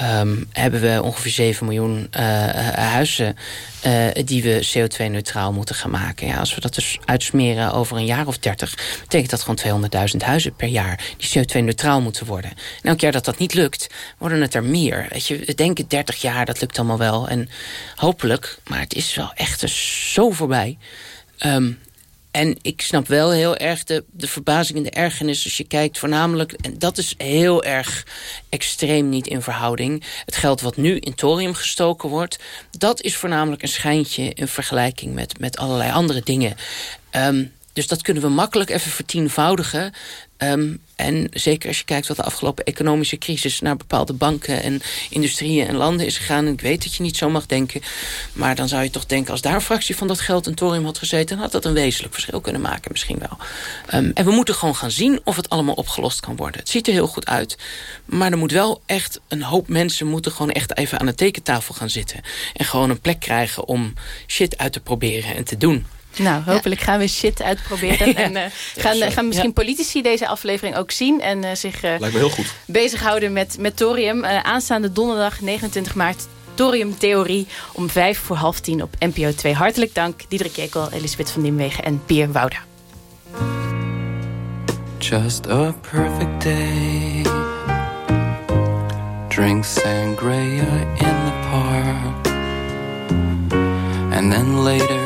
um, hebben we ongeveer 7 miljoen uh, huizen uh, die we CO2-neutraal moeten gaan maken. Ja, als we dat dus uitsmeren over een jaar of 30, betekent dat gewoon 200.000 huizen per jaar die CO2-neutraal moeten worden. En elk jaar dat dat niet lukt, worden het er meer. Weet je, we denken 30 jaar, dat lukt allemaal wel. En hopelijk, maar het is wel echt zo voorbij. Um, en ik snap wel heel erg de, de verbazing en de ergernis als je kijkt voornamelijk... en dat is heel erg extreem niet in verhouding. Het geld wat nu in thorium gestoken wordt... dat is voornamelijk een schijntje in vergelijking met, met allerlei andere dingen. Um, dus dat kunnen we makkelijk even vertienvoudigen. Um, en zeker als je kijkt wat de afgelopen economische crisis... naar bepaalde banken en industrieën en landen is gegaan... ik weet dat je niet zo mag denken... maar dan zou je toch denken... als daar een fractie van dat geld in thorium had gezeten... dan had dat een wezenlijk verschil kunnen maken misschien wel. Um, en we moeten gewoon gaan zien of het allemaal opgelost kan worden. Het ziet er heel goed uit. Maar er moet wel echt een hoop mensen... moeten gewoon echt even aan de tekentafel gaan zitten. En gewoon een plek krijgen om shit uit te proberen en te doen. Nou, hopelijk gaan we shit uitproberen. En uh, gaan, Ja, gaan misschien ja. politici deze aflevering ook zien. En uh, zich uh, Lijkt me heel goed. bezighouden met, met thorium. Uh, aanstaande donderdag 29 maart thoriumtheorie om vijf voor half tien op NPO 2. Hartelijk dank Diederik Jekel, Elisabeth van Dimwegen en Pier Wouda. Just a perfect day. Drink sangria in the park. And then later,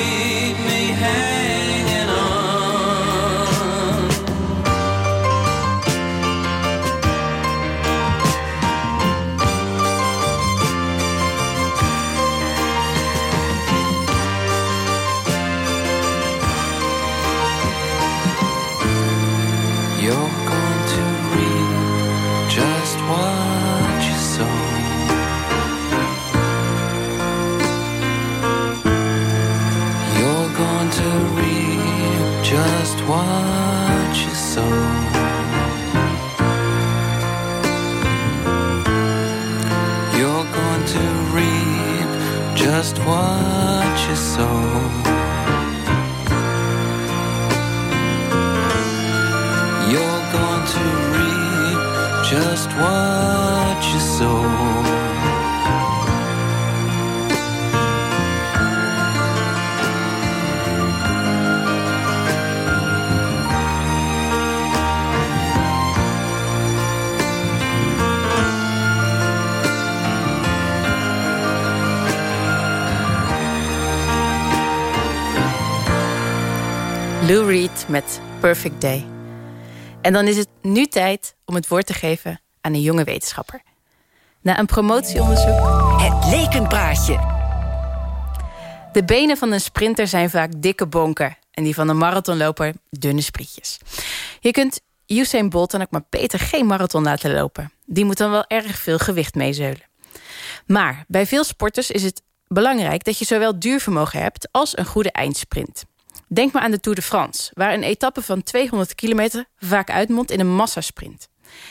what you sow. Lou Reed met Perfect Day. En dan is het nu tijd om het woord te geven aan een jonge wetenschapper. Na een promotieonderzoek... Het lekenpraatje. De benen van een sprinter zijn vaak dikke bonken... en die van een marathonloper dunne sprietjes. Je kunt Usain Bolt en ook maar Peter geen marathon laten lopen. Die moet dan wel erg veel gewicht meezeulen. Maar bij veel sporters is het belangrijk dat je zowel duurvermogen hebt... als een goede eindsprint. Denk maar aan de Tour de France... waar een etappe van 200 kilometer vaak uitmondt in een massasprint.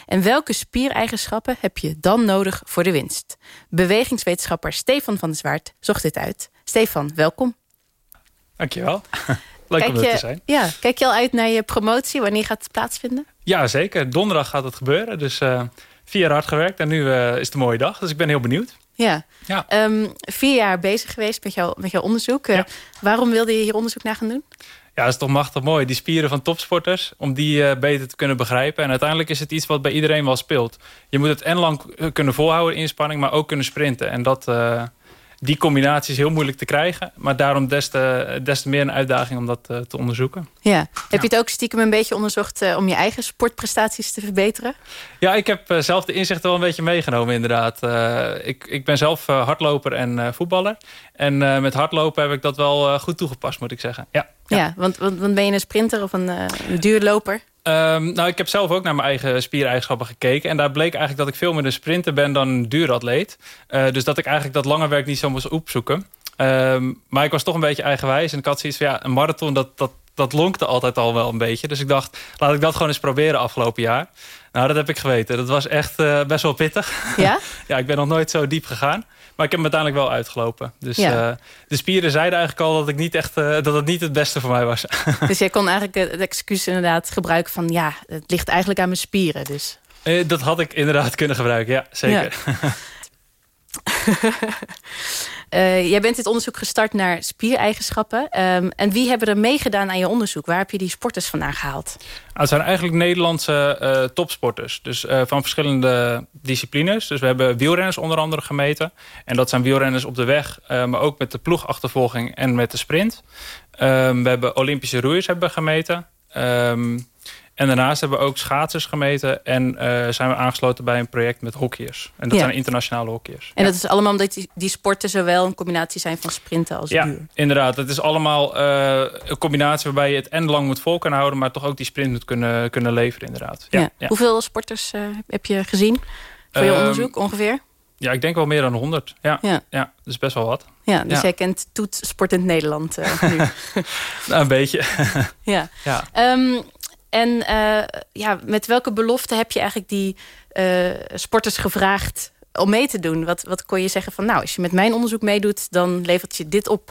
En welke spiereigenschappen heb je dan nodig voor de winst? Bewegingswetenschapper Stefan van der Zwaard zocht dit uit. Stefan, welkom. Dankjewel. Leuk om er te zijn. Ja, kijk je al uit naar je promotie? Wanneer gaat het plaatsvinden? Ja, zeker. Donderdag gaat het gebeuren. Dus eh, vier jaar hard gewerkt en nu eh, is het een mooie dag. Dus ik ben heel benieuwd. Ja. Ja. Ehm, vier jaar bezig geweest met, jou, met jouw onderzoek. Eh, waarom wilde je hier onderzoek naar gaan doen? Ja, dat is toch machtig mooi. Die spieren van topsporters, om die eh, beter te kunnen begrijpen. En uiteindelijk is het iets wat bij iedereen wel speelt. Je moet het en lang eh, kunnen volhouden, inspanning, maar ook kunnen sprinten. En dat, die combinatie is heel moeilijk te krijgen. Maar daarom des te, des te meer een uitdaging om dat eh, te onderzoeken. Ja. Heb je het ook stiekem een beetje onderzocht eh, om je eigen sportprestaties te verbeteren? Ja, ik heb eh, zelf de inzichten wel een beetje meegenomen inderdaad. Ik, ik ben zelf hardloper en voetballer. En met hardlopen heb ik dat wel goed toegepast, moet ik zeggen. Ja. Ja, want, want, want ben je een sprinter of een, eh, een duurloper? Ehm, nou, ik heb zelf ook naar mijn eigen spiereigenschappen gekeken. En daar bleek eigenlijk dat ik veel meer een sprinter ben dan een duuratleet. Eh, dus dat ik eigenlijk dat lange werk niet zo moest opzoeken. Ehm, maar ik was toch een beetje eigenwijs. En ik had zoiets van, ja, een marathon, dat, dat, dat lonkte altijd al wel een beetje. Dus ik dacht, laat ik dat gewoon eens proberen afgelopen jaar. Nou, dat heb ik geweten. Dat was echt eh, best wel pittig. Ja? ja, ik ben nog nooit zo diep gegaan. Maar ik heb hem uiteindelijk wel uitgelopen. Dus Ja. eh, de spieren zeiden eigenlijk al dat, ik niet echt, eh, dat het niet het beste voor mij was. dus jij kon eigenlijk het excuus inderdaad gebruiken van... ja, het ligt eigenlijk aan mijn spieren. Dus. Eh, dat had ik inderdaad kunnen gebruiken, ja, zeker. Eh, jij bent dit onderzoek gestart naar spiereigenschappen. Ehm, en wie hebben er meegedaan aan je onderzoek? Waar heb je die sporters vandaan gehaald? Het zijn eigenlijk Nederlandse eh, topsporters. Dus eh, van verschillende disciplines. Dus we hebben wielrenners onder andere gemeten. En dat zijn wielrenners op de weg. maar ook met de ploegachtervolging en met de sprint. Ehm, we hebben Olympische roeiers hebben gemeten. Ehm, en daarnaast hebben we ook schaatsers gemeten. En eh, zijn we aangesloten bij een project met hockeyers. En dat Ja. zijn internationale hockeyers. En dat is allemaal omdat die, die sporten zowel een combinatie zijn van sprinten als Ja, duur. inderdaad. Het is allemaal eh, een combinatie waarbij je het en lang moet vol kunnen houden... maar toch ook die sprint moet kunnen, kunnen leveren, inderdaad. Ja, Ja. Hoeveel sporters eh, heb je gezien voor je Ehm, onderzoek ongeveer? Ja, ik denk wel meer dan 100. Ja, Ja. ja. dat is best wel wat. Ja, dus ja. jij kent Toet Sportend Nederland eh, nu. Nou, een beetje. ja. ja. Ehm, en eh, ja, met welke belofte heb je eigenlijk die eh, sporters gevraagd om mee te doen? Wat, wat kon je zeggen van, nou, als je met mijn onderzoek meedoet... dan levert je dit op.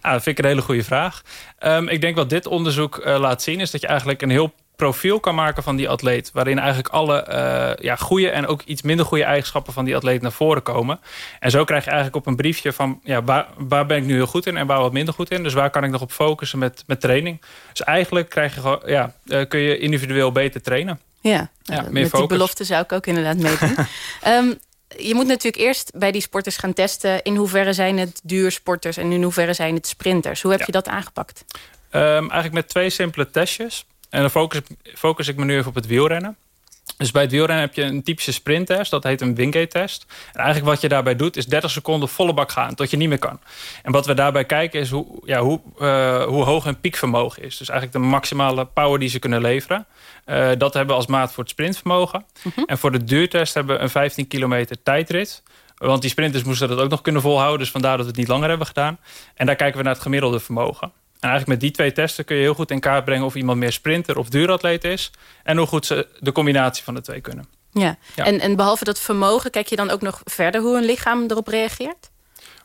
Ah, dat vind ik een hele goede vraag. Ehm, ik denk wat dit onderzoek eh, laat zien... is dat je eigenlijk een heel profiel kan maken van die atleet... waarin eigenlijk alle eh, ja, goede en ook iets minder goede eigenschappen... van die atleet naar voren komen. En zo krijg je eigenlijk op een briefje van... Ja, waar, waar ben ik nu heel goed in en waar wat minder goed in? Dus waar kan ik nog op focussen met, met training? Dus eigenlijk krijg je ja, eh, kun je individueel beter trainen. Ja, Ja, nou, meer met die belofte zou ik ook inderdaad meedoen. Ehm, je moet natuurlijk eerst bij die sporters gaan testen... in hoeverre zijn het duursporters en in hoeverre zijn het sprinters. Hoe heb je dat aangepakt? Um, eigenlijk met twee simpele testjes. En dan focus, focus ik me nu even op het wielrennen. Dus bij het wielrennen heb je een typische sprinttest. Dat heet een Wingate-test. En eigenlijk wat je daarbij doet is 30 seconden volle bak gaan. Tot je niet meer kan. En wat we daarbij kijken is hoe, ja, hoe, uh, hoe hoog hun piekvermogen is. Dus eigenlijk de maximale power die ze kunnen leveren. Uh, dat hebben we als maat voor het sprintvermogen. Mm -hmm. En voor de duurtest hebben we een 15 kilometer tijdrit. Want die sprinters moesten dat ook nog kunnen volhouden. Dus vandaar dat we het niet langer hebben gedaan. En daar kijken we naar het gemiddelde vermogen. En eigenlijk met die twee testen kun je heel goed in kaart brengen... of iemand meer sprinter of duuratleet is. En hoe goed ze de combinatie van de twee kunnen. Ja, ja. En, en behalve dat vermogen, kijk je dan ook nog verder... hoe een lichaam erop reageert?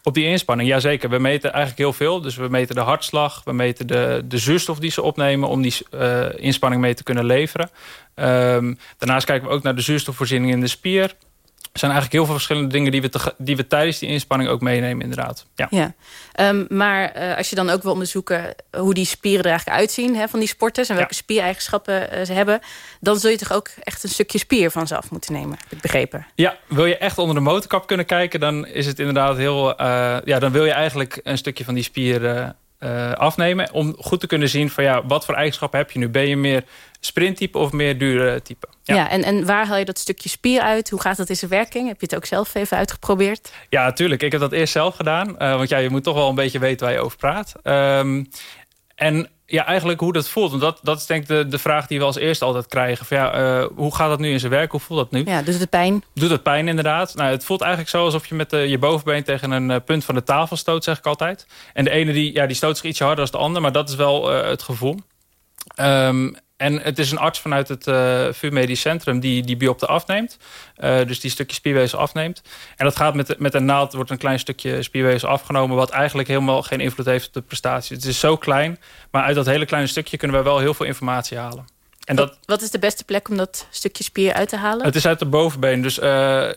Op die inspanning, jazeker. We meten eigenlijk heel veel. Dus we meten de hartslag, we meten de, de zuurstof die ze opnemen... om die uh, inspanning mee te kunnen leveren. Um, daarnaast kijken we ook naar de zuurstofvoorziening in de spier... Er zijn eigenlijk heel veel verschillende dingen die we, te, die we tijdens die inspanning ook meenemen, inderdaad. Ja. ja. Um, maar uh, als je dan ook wil onderzoeken hoe die spieren er eigenlijk uitzien hè, van die sporters en welke ja. spiereigenschappen uh, ze hebben, dan zul je toch ook echt een stukje spier van ze af moeten nemen, heb ik begrepen. Ja, wil je echt onder de motorkap kunnen kijken, dan is het inderdaad heel. Uh, ja, dan wil je eigenlijk een stukje van die spier uh, afnemen. Om goed te kunnen zien van ja, wat voor eigenschappen heb je nu? Ben je meer sprinttype of meer dure type? Ja, ja en, en waar haal je dat stukje spier uit? Hoe gaat dat in zijn werking? Heb je het ook zelf even uitgeprobeerd? Ja, natuurlijk. Ik heb dat eerst zelf gedaan. Uh, want ja, je moet toch wel een beetje weten waar je over praat. Um, en ja, eigenlijk hoe dat voelt. Want dat, dat is denk ik de, de vraag die we als eerste altijd krijgen. Van ja, uh, hoe gaat dat nu in zijn werk? Hoe voelt dat nu? Ja, doet het pijn? Doet het pijn inderdaad. Nou, het voelt eigenlijk zo alsof je met de, je bovenbeen tegen een uh, punt van de tafel stoot, zeg ik altijd. En de ene die, ja, die stoot zich ietsje harder dan de ander. Maar dat is wel uh, het gevoel. Um, en het is een arts vanuit het uh, VU Medisch Centrum die die biopte afneemt. Uh, dus die stukje spierweefsel afneemt. En dat gaat met, met een naald, wordt een klein stukje spierweefsel afgenomen... wat eigenlijk helemaal geen invloed heeft op de prestatie. Het is zo klein, maar uit dat hele kleine stukje... kunnen we wel heel veel informatie halen. En dat, wat, wat is de beste plek om dat stukje spier uit te halen? Het is uit de bovenbeen. Dus uh,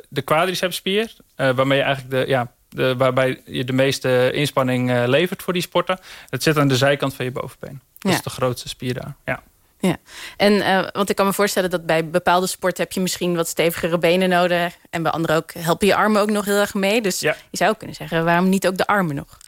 de quadricepsspier, waarmee je eigenlijk de... Ja, de, waarbij je de meeste inspanning levert voor die sporten. Het zit aan de zijkant van je bovenbeen. Dat ja. is de grootste spier daar. Ja. Ja, en uh, want ik kan me voorstellen dat bij bepaalde sporten heb je misschien wat stevigere benen nodig. En bij andere ook helpen je armen ook nog heel erg mee. Dus ja. je zou kunnen zeggen, waarom niet ook de armen nog?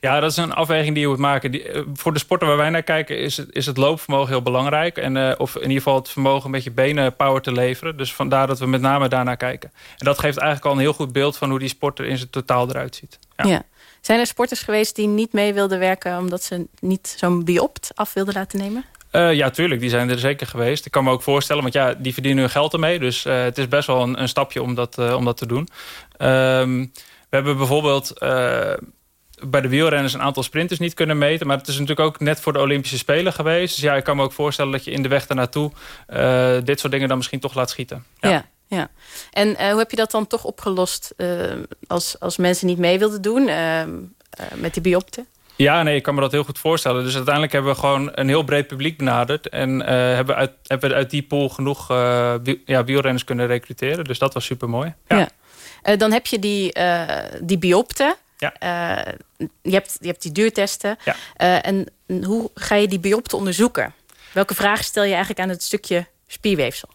Ja, dat is een afweging die je moet maken. Die, uh, voor de sporten waar wij naar kijken is het, is het loopvermogen heel belangrijk. En, uh, of in ieder geval het vermogen met je benen power te leveren. Dus vandaar dat we met name daarnaar kijken. En dat geeft eigenlijk al een heel goed beeld van hoe die sport er in zijn totaal eruit ziet. Ja. ja. Zijn er sporters geweest die niet mee wilden werken... omdat ze niet zo'n biopt af wilden laten nemen? Uh, ja, tuurlijk. Die zijn er zeker geweest. Ik kan me ook voorstellen, want ja, die verdienen hun geld ermee. Dus uh, het is best wel een, een stapje om dat, uh, om dat te doen. Um, we hebben bijvoorbeeld bij de wielrenners een aantal sprinters niet kunnen meten. Maar het is natuurlijk ook net voor de Olympische Spelen geweest. Dus ja, ik kan me ook voorstellen dat je in de weg daarnaartoe... dit soort dingen dan misschien toch laat schieten. Ja. ja. Ja, en hoe heb je dat dan toch opgelost als, als mensen niet mee wilden doen met die biopte? Ja, nee, ik kan me dat heel goed voorstellen. Dus uiteindelijk hebben we gewoon een heel breed publiek benaderd. En uh, hebben, uit, hebben we uit die pool genoeg uh, ja, wielrenners kunnen recruteren. Dus dat was super mooi. Ja. ja. Uh, dan heb je die, die biopte. Ja. je, hebt, je hebt die duurtesten. Ja. en hoe ga je die biopte onderzoeken? Welke vragen stel je eigenlijk aan het stukje spierweefsel?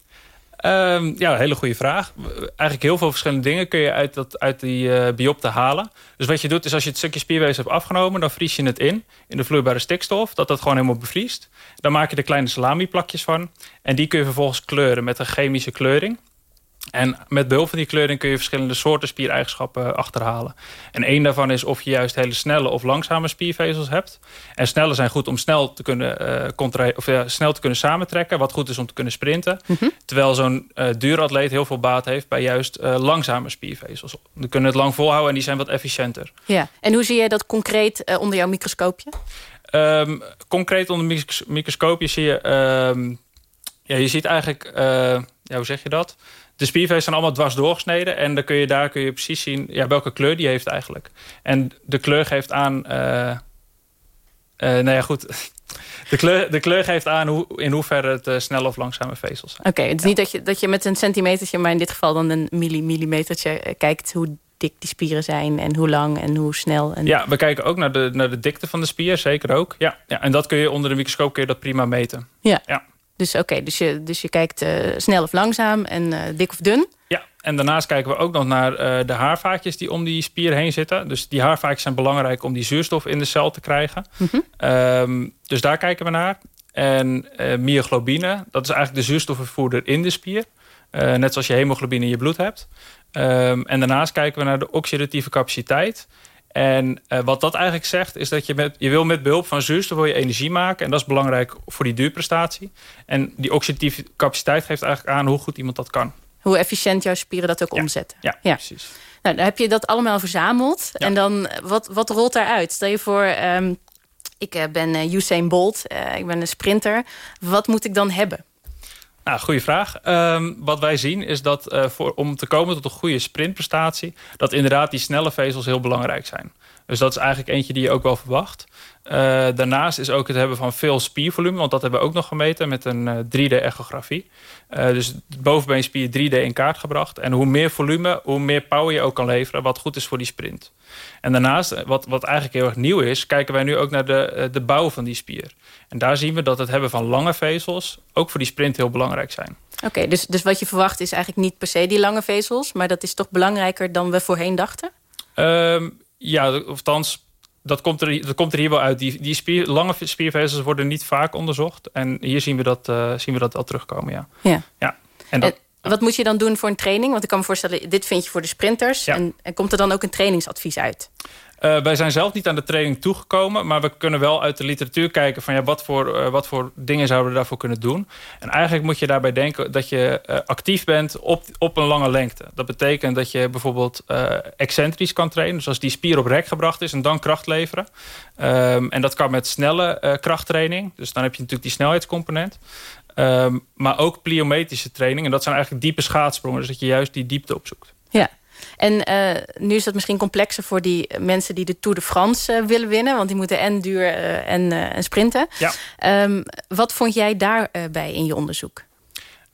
Um, ja, hele goede vraag. Eigenlijk heel veel verschillende dingen kun je uit, dat, uit die uh, biopte halen. Dus wat je doet is als je het stukje spierweefsel hebt afgenomen... dan vries je het in, in de vloeibare stikstof. Dat dat gewoon helemaal bevriest. Dan maak je er kleine salamiplakjes van. En die kun je vervolgens kleuren met een chemische kleuring. En met behulp van die kleuring kun je verschillende soorten spiereigenschappen achterhalen. En één daarvan is of je juist hele snelle of langzame spiervezels hebt. En snelle zijn goed om snel te kunnen, uh, of, ja, snel te kunnen samentrekken. Wat goed is om te kunnen sprinten. Mm -hmm. Terwijl zo'n uh, duuratleet heel veel baat heeft bij juist uh, langzame spiervezels. Die kunnen het lang volhouden en die zijn wat efficiënter. Ja. En hoe zie jij dat concreet onder jouw microscoopje? Um, concreet onder het microscoopje zie je... Um, ja, je ziet eigenlijk... ja, hoe zeg je dat? De spiervezels zijn allemaal dwars doorgesneden. En dan kun je, daar kun je precies zien ja, welke kleur die heeft eigenlijk. En de kleur geeft aan... Uh, uh, nou ja, goed. De kleur, de kleur geeft aan hoe, in hoeverre het uh, snelle of langzame vezels zijn. Oké, okay, het is ja. niet dat je, dat je met een centimetertje... maar in dit geval dan een milli, millimetertje kijkt... hoe dik die spieren zijn en hoe lang en hoe snel. En... Ja, we kijken ook naar de, naar de dikte van de spier, zeker ook. Ja, ja, en dat kun je onder de microscoop kun je dat prima meten. Ja. ja. Dus oké, dus, je, dus je kijkt eh, snel of langzaam en eh, dik of dun. Ja, en daarnaast kijken we ook nog naar eh, de haarvaatjes die om die spier heen zitten. Dus die haarvaatjes zijn belangrijk om die zuurstof in de cel te krijgen. Ehm, dus daar kijken we naar. En myoglobine, dat is eigenlijk de zuurstofvervoerder in de spier. Net zoals je hemoglobine in je bloed hebt. Ehm, en daarnaast kijken we naar de oxidatieve capaciteit. En eh, wat dat eigenlijk zegt, is dat je, met, je wil met behulp van zuurstof wil je energie maken. En dat is belangrijk voor die duurprestatie. En die oxidatieve capaciteit geeft eigenlijk aan hoe goed iemand dat kan. Hoe efficiënt jouw spieren dat ook omzetten. Ja, precies. Nou, dan heb je dat allemaal verzameld. En dan, wat, wat rolt daaruit? Stel je voor, ehm, ik eh, ben eh, Usain Bolt. ik ben een sprinter. Wat moet ik dan hebben? Nou, goede vraag. Ehm, wat wij zien is dat eh, voor, om te komen tot een goede sprintprestatie... dat inderdaad die snelle vezels heel belangrijk zijn. Dus dat is eigenlijk eentje die je ook wel verwacht. Eh, daarnaast is ook het hebben van veel spiervolume... want dat hebben we ook nog gemeten met een eh, 3D-echografie. Eh, dus het bovenbeenspier 3D in kaart gebracht. En hoe meer volume, hoe meer power je ook kan leveren... wat goed is voor die sprint. En daarnaast, wat, wat eigenlijk heel erg nieuw is... kijken wij nu ook naar de, de bouw van die spier. En daar zien we dat het hebben van lange vezels... ook voor die sprint heel belangrijk zijn. Oké, dus, dus wat je verwacht is eigenlijk niet per se die lange vezels... maar dat is toch belangrijker dan we voorheen dachten? Ehm, ja, althans, dat komt, er, dat komt er hier wel uit. Die, die spier, lange spiervezels worden niet vaak onderzocht. En hier zien we dat, eh, zien we dat wel terugkomen, ja. Ja. ja. En dat, En wat moet je dan doen voor een training? Want ik kan me voorstellen, dit vind je voor de sprinters. En, en komt er dan ook een trainingsadvies uit? Eh, wij zijn zelf niet aan de training toegekomen, maar we kunnen wel uit de literatuur kijken van ja, wat, voor, eh, wat voor dingen zouden we daarvoor kunnen doen. En eigenlijk moet je daarbij denken dat je eh, actief bent op, op een lange lengte. Dat betekent dat je bijvoorbeeld excentrisch kan trainen, dus als die spier op rek gebracht is en dan kracht leveren. Ehm, en dat kan met snelle krachttraining, dus dan heb je natuurlijk die snelheidscomponent. Ehm, maar ook pliometrische training, en dat zijn eigenlijk diepe schaatsprongen, dus dat je juist die diepte opzoekt. Ja. En eh, nu is dat misschien complexer voor die mensen die de Tour de France eh, willen winnen. Want die moeten en duur eh, en, en sprinten. Ja. Ehm, wat vond jij daarbij in je onderzoek?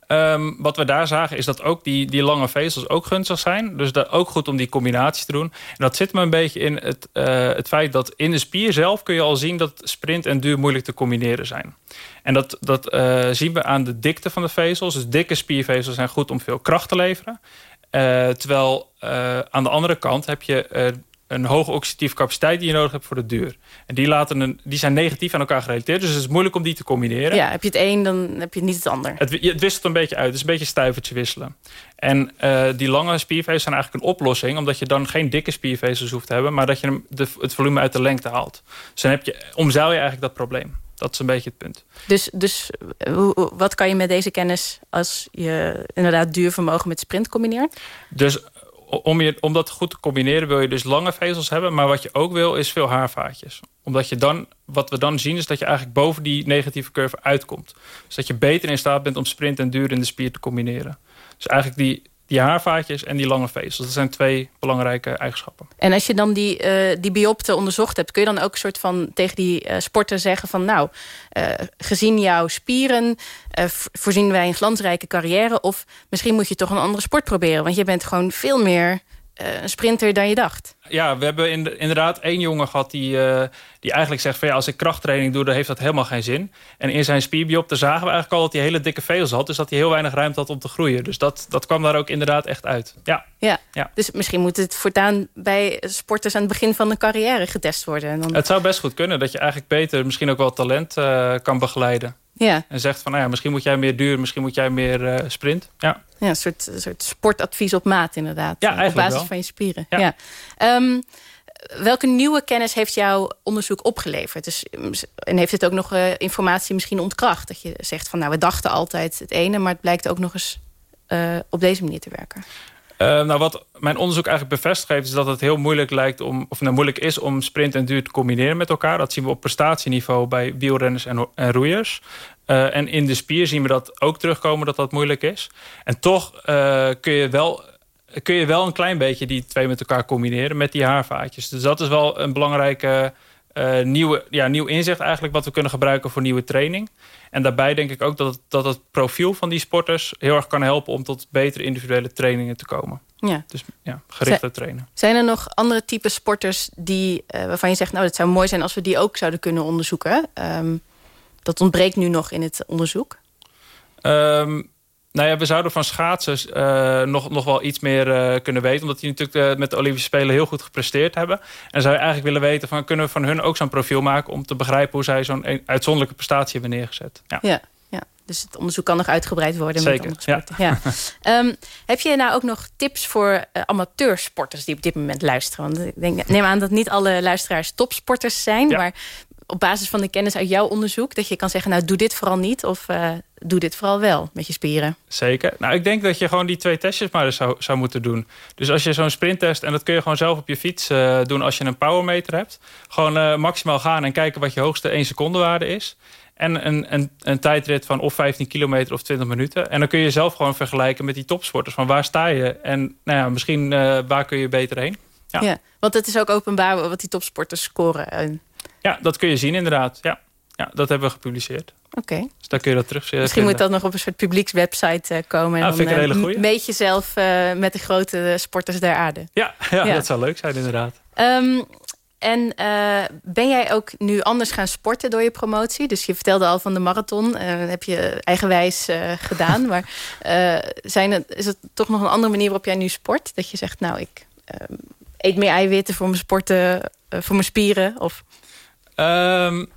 Ehm, wat we daar zagen is dat ook die, die lange vezels ook gunstig zijn. Dus dat ook goed om die combinatie te doen. En dat zit me een beetje in het, het feit dat in de spier zelf kun je al zien dat sprint en duur moeilijk te combineren zijn. En dat, dat zien we aan de dikte van de vezels. Dus dikke spiervezels zijn goed om veel kracht te leveren. Eh, terwijl eh, aan de andere kant heb je eh, een hoge oxidatieve capaciteit die je nodig hebt voor de duur. En die, laten een, die zijn negatief aan elkaar gerelateerd. Dus het is moeilijk om die te combineren. Ja, heb je het een, dan heb je niet het ander. Het, wi- het wisselt een beetje uit. Het is een beetje stuivertje wisselen. En die lange spiervezels zijn eigenlijk een oplossing. Omdat je dan geen dikke spiervezels hoeft te hebben. Maar dat je hem de, het volume uit de lengte haalt. Dus dan heb je, omzeil je eigenlijk dat probleem. Dat is een beetje het punt. Dus, dus eh, wat kan je met deze kennis... als je inderdaad duurvermogen met sprint combineert? Dus om, je, om dat goed te combineren wil je dus lange vezels hebben. Maar wat je ook wil is veel haarvaatjes. Omdat je dan, wat we dan zien is dat je eigenlijk boven die negatieve curve uitkomt. Dus dat je beter in staat bent om sprint en duur in de spier te combineren. Dus eigenlijk die, die haarvaatjes en die lange vezels. Dat zijn twee belangrijke eigenschappen. En als je dan die, eh die biopte onderzocht hebt... kun je dan ook een soort van tegen die eh, sporter zeggen van... nou, eh, gezien jouw spieren voorzien wij een glansrijke carrière... of misschien moet je toch een andere sport proberen... want je bent gewoon veel meer een sprinter dan je dacht. Ja, we hebben in- inderdaad één jongen gehad die, eh, die eigenlijk zegt... van ja, als ik krachttraining doe, dan heeft dat helemaal geen zin. En in zijn spierbiopte zagen we eigenlijk al dat hij hele dikke vezels had... dus dat hij heel weinig ruimte had om te groeien. Dus dat, dat kwam daar ook inderdaad echt uit. Ja. Ja. Ja. dus misschien moet het voortaan bij sporters... aan het begin van een carrière getest worden. En dan... Het zou best goed kunnen dat je eigenlijk beter... misschien ook wel talent eh, kan begeleiden. Ja. En zegt van, nou ja, misschien moet jij meer duur... misschien moet jij meer eh, sprint. Ja. Ja, een soort, een soort sportadvies op maat inderdaad. Ja, Op basis wel. van je spieren. Ja. Ja. Ehm, welke nieuwe kennis heeft jouw onderzoek opgeleverd? Dus, en heeft het ook nog eh, informatie misschien ontkracht? Dat je zegt van nou, we dachten altijd het ene... maar het blijkt ook nog eens eh, op deze manier te werken. Eh, nou, wat mijn onderzoek eigenlijk bevestigd heeft... is dat het heel moeilijk lijkt om, of nou, moeilijk is om sprint en duur te combineren met elkaar. Dat zien we op prestatieniveau bij wielrenners en, en roeiers. Eh, en in de spier zien we dat ook terugkomen dat dat moeilijk is. En toch eh, kun, je wel, kun je wel een klein beetje die twee met elkaar combineren met die haarvaatjes. Dus dat is wel een belangrijke eh, nieuwe, ja, nieuw inzicht eigenlijk... wat we kunnen gebruiken voor nieuwe training. En daarbij denk ik ook dat het, dat het profiel van die sporters... heel erg kan helpen om tot betere individuele trainingen te komen. Ja. Dus ja, gericht Zij- op trainen. Zijn er nog andere type sporters die, eh, waarvan je zegt... nou, het zou mooi zijn als we die ook zouden kunnen onderzoeken? Ehm, dat ontbreekt nu nog in het onderzoek. Ehm, nou ja, we zouden van schaatsers uh, nog, nog wel iets meer uh, kunnen weten. Omdat die natuurlijk uh, met de Olympische Spelen heel goed gepresteerd hebben. En zou je eigenlijk willen weten, van, kunnen we van hun ook zo'n profiel maken... om te begrijpen hoe zij zo'n uitzonderlijke prestatie hebben neergezet. Ja. ja. ja. Dus het onderzoek kan nog uitgebreid worden Zeker, met andere sporten. Ja. um, heb je nou ook nog tips voor amateursporters die op dit moment luisteren? Want ik denk, neem aan dat niet alle luisteraars topsporters zijn. Maar op basis van de kennis uit jouw onderzoek... dat je kan zeggen, nou doe dit vooral niet... of uh, doe dit vooral wel met je spieren. Zeker. Nou, ik denk dat je gewoon die twee testjes maar eens zou, zou moeten doen. Dus als je zo'n sprinttest... en dat kun je gewoon zelf op je fiets uh, doen als je een powermeter hebt... gewoon uh, maximaal gaan en kijken wat je hoogste 1 seconde waarde is... En een, een, een tijdrit van of 15 kilometer of 20 minuten. En dan kun je zelf gewoon vergelijken met die topsporters. Van waar sta je? En nou ja, misschien waar kun je beter heen? Ja. ja, want het is ook openbaar wat die topsporters scoren. Ja, dat kun je zien inderdaad. Ja, ja dat hebben we gepubliceerd. Oké. Okay. Dus daar kun je dat terug Misschien vinden. moet dat nog op een soort publiekswebsite uh, komen. En ah, vind ik een hele goeie. meet je zelf uh, met de grote sporters der aarde. Ja, ja, ja, dat zou leuk zijn inderdaad. Um, en uh, ben jij ook nu anders gaan sporten door je promotie? Dus je vertelde al van de marathon. Uh, heb je eigenwijs uh, gedaan. maar zijn het, is het toch nog een andere manier waarop jij nu sport? Dat je zegt, nou, ik ehm, eet meer eiwitten voor mijn sporten, voor mijn spieren? Of... Um,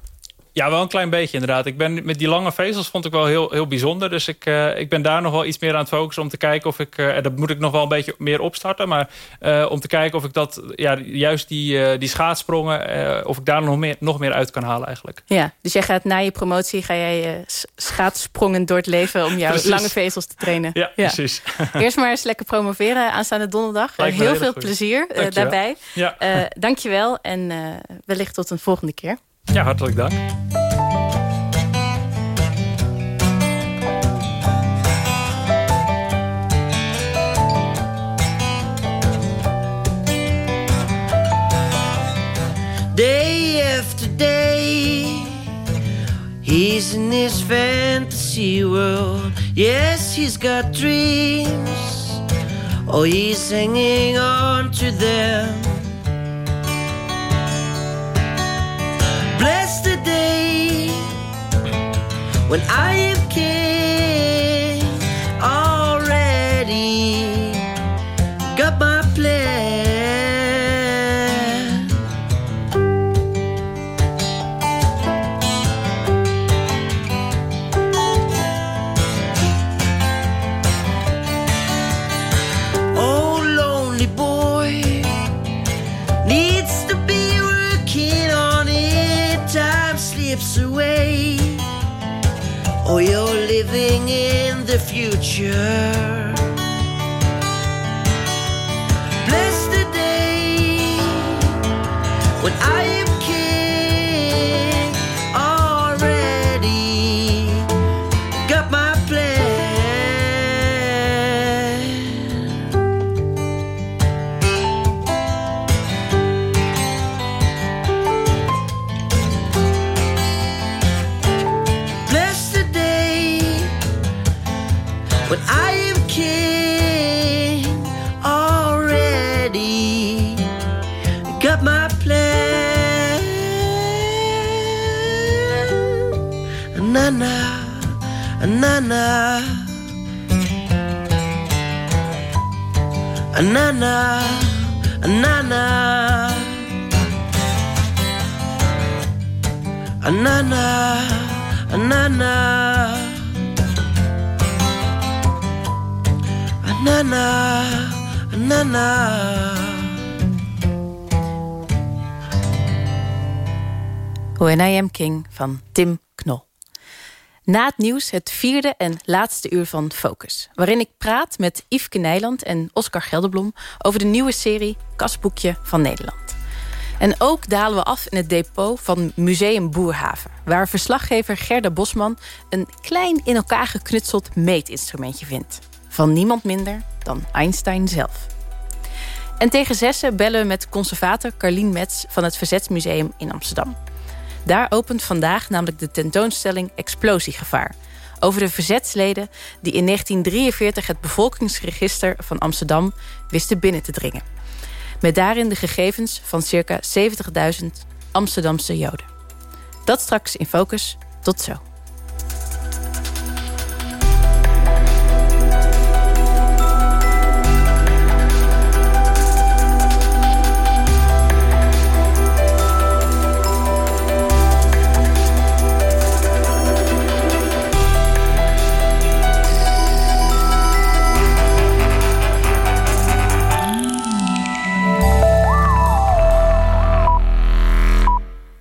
ja, wel een klein beetje inderdaad. Ik ben, met die lange vezels vond ik wel heel, heel bijzonder. Dus ik, uh, ik ben daar nog wel iets meer aan het focussen om te kijken of ik... Uh, dat moet ik nog wel een beetje meer opstarten. Maar uh, om te kijken of ik dat, ja, juist die, die schaatsprongen... of ik daar nog meer, nog meer uit kan halen eigenlijk. Ja, dus jij gaat na je promotie... ga jij schaatsprongen door het leven om jouw lange vezels te trainen. Ja, ja. precies. Eerst maar eens lekker promoveren aanstaande donderdag. heel veel plezier daarbij. Ja. dankjewel en wellicht tot een volgende keer. Ja, hartelijk dank. Day after day, he's in his fantasy world. Yes, he's got dreams. Oh, he's hanging on to them. Bless the day when I am king Oh, you're living in the future. Na na, na na. Na na, na na. Na na, na na. Na na, na. When I Am King van Tim Na het nieuws het vierde en laatste uur van Focus. Waarin ik praat met Yveske Nijland en Oscar Gelderblom... over de nieuwe serie Kasboekje van Nederland. En ook dalen we af in het depot van Museum Boerhaven... waar verslaggever Gerda Bosman een klein in elkaar geknutseld meetinstrumentje vindt. Van niemand minder dan Einstein zelf. En tegen zessen bellen we met conservator Carlien Metz... van het Verzetsmuseum in Amsterdam. Daar opent vandaag namelijk de tentoonstelling Explosiegevaar... over de verzetsleden die in 1943 het bevolkingsregister van Amsterdam wisten binnen te dringen. Met daarin de gegevens van circa 70.000 Amsterdamse Joden. Dat straks in focus. Tot zo.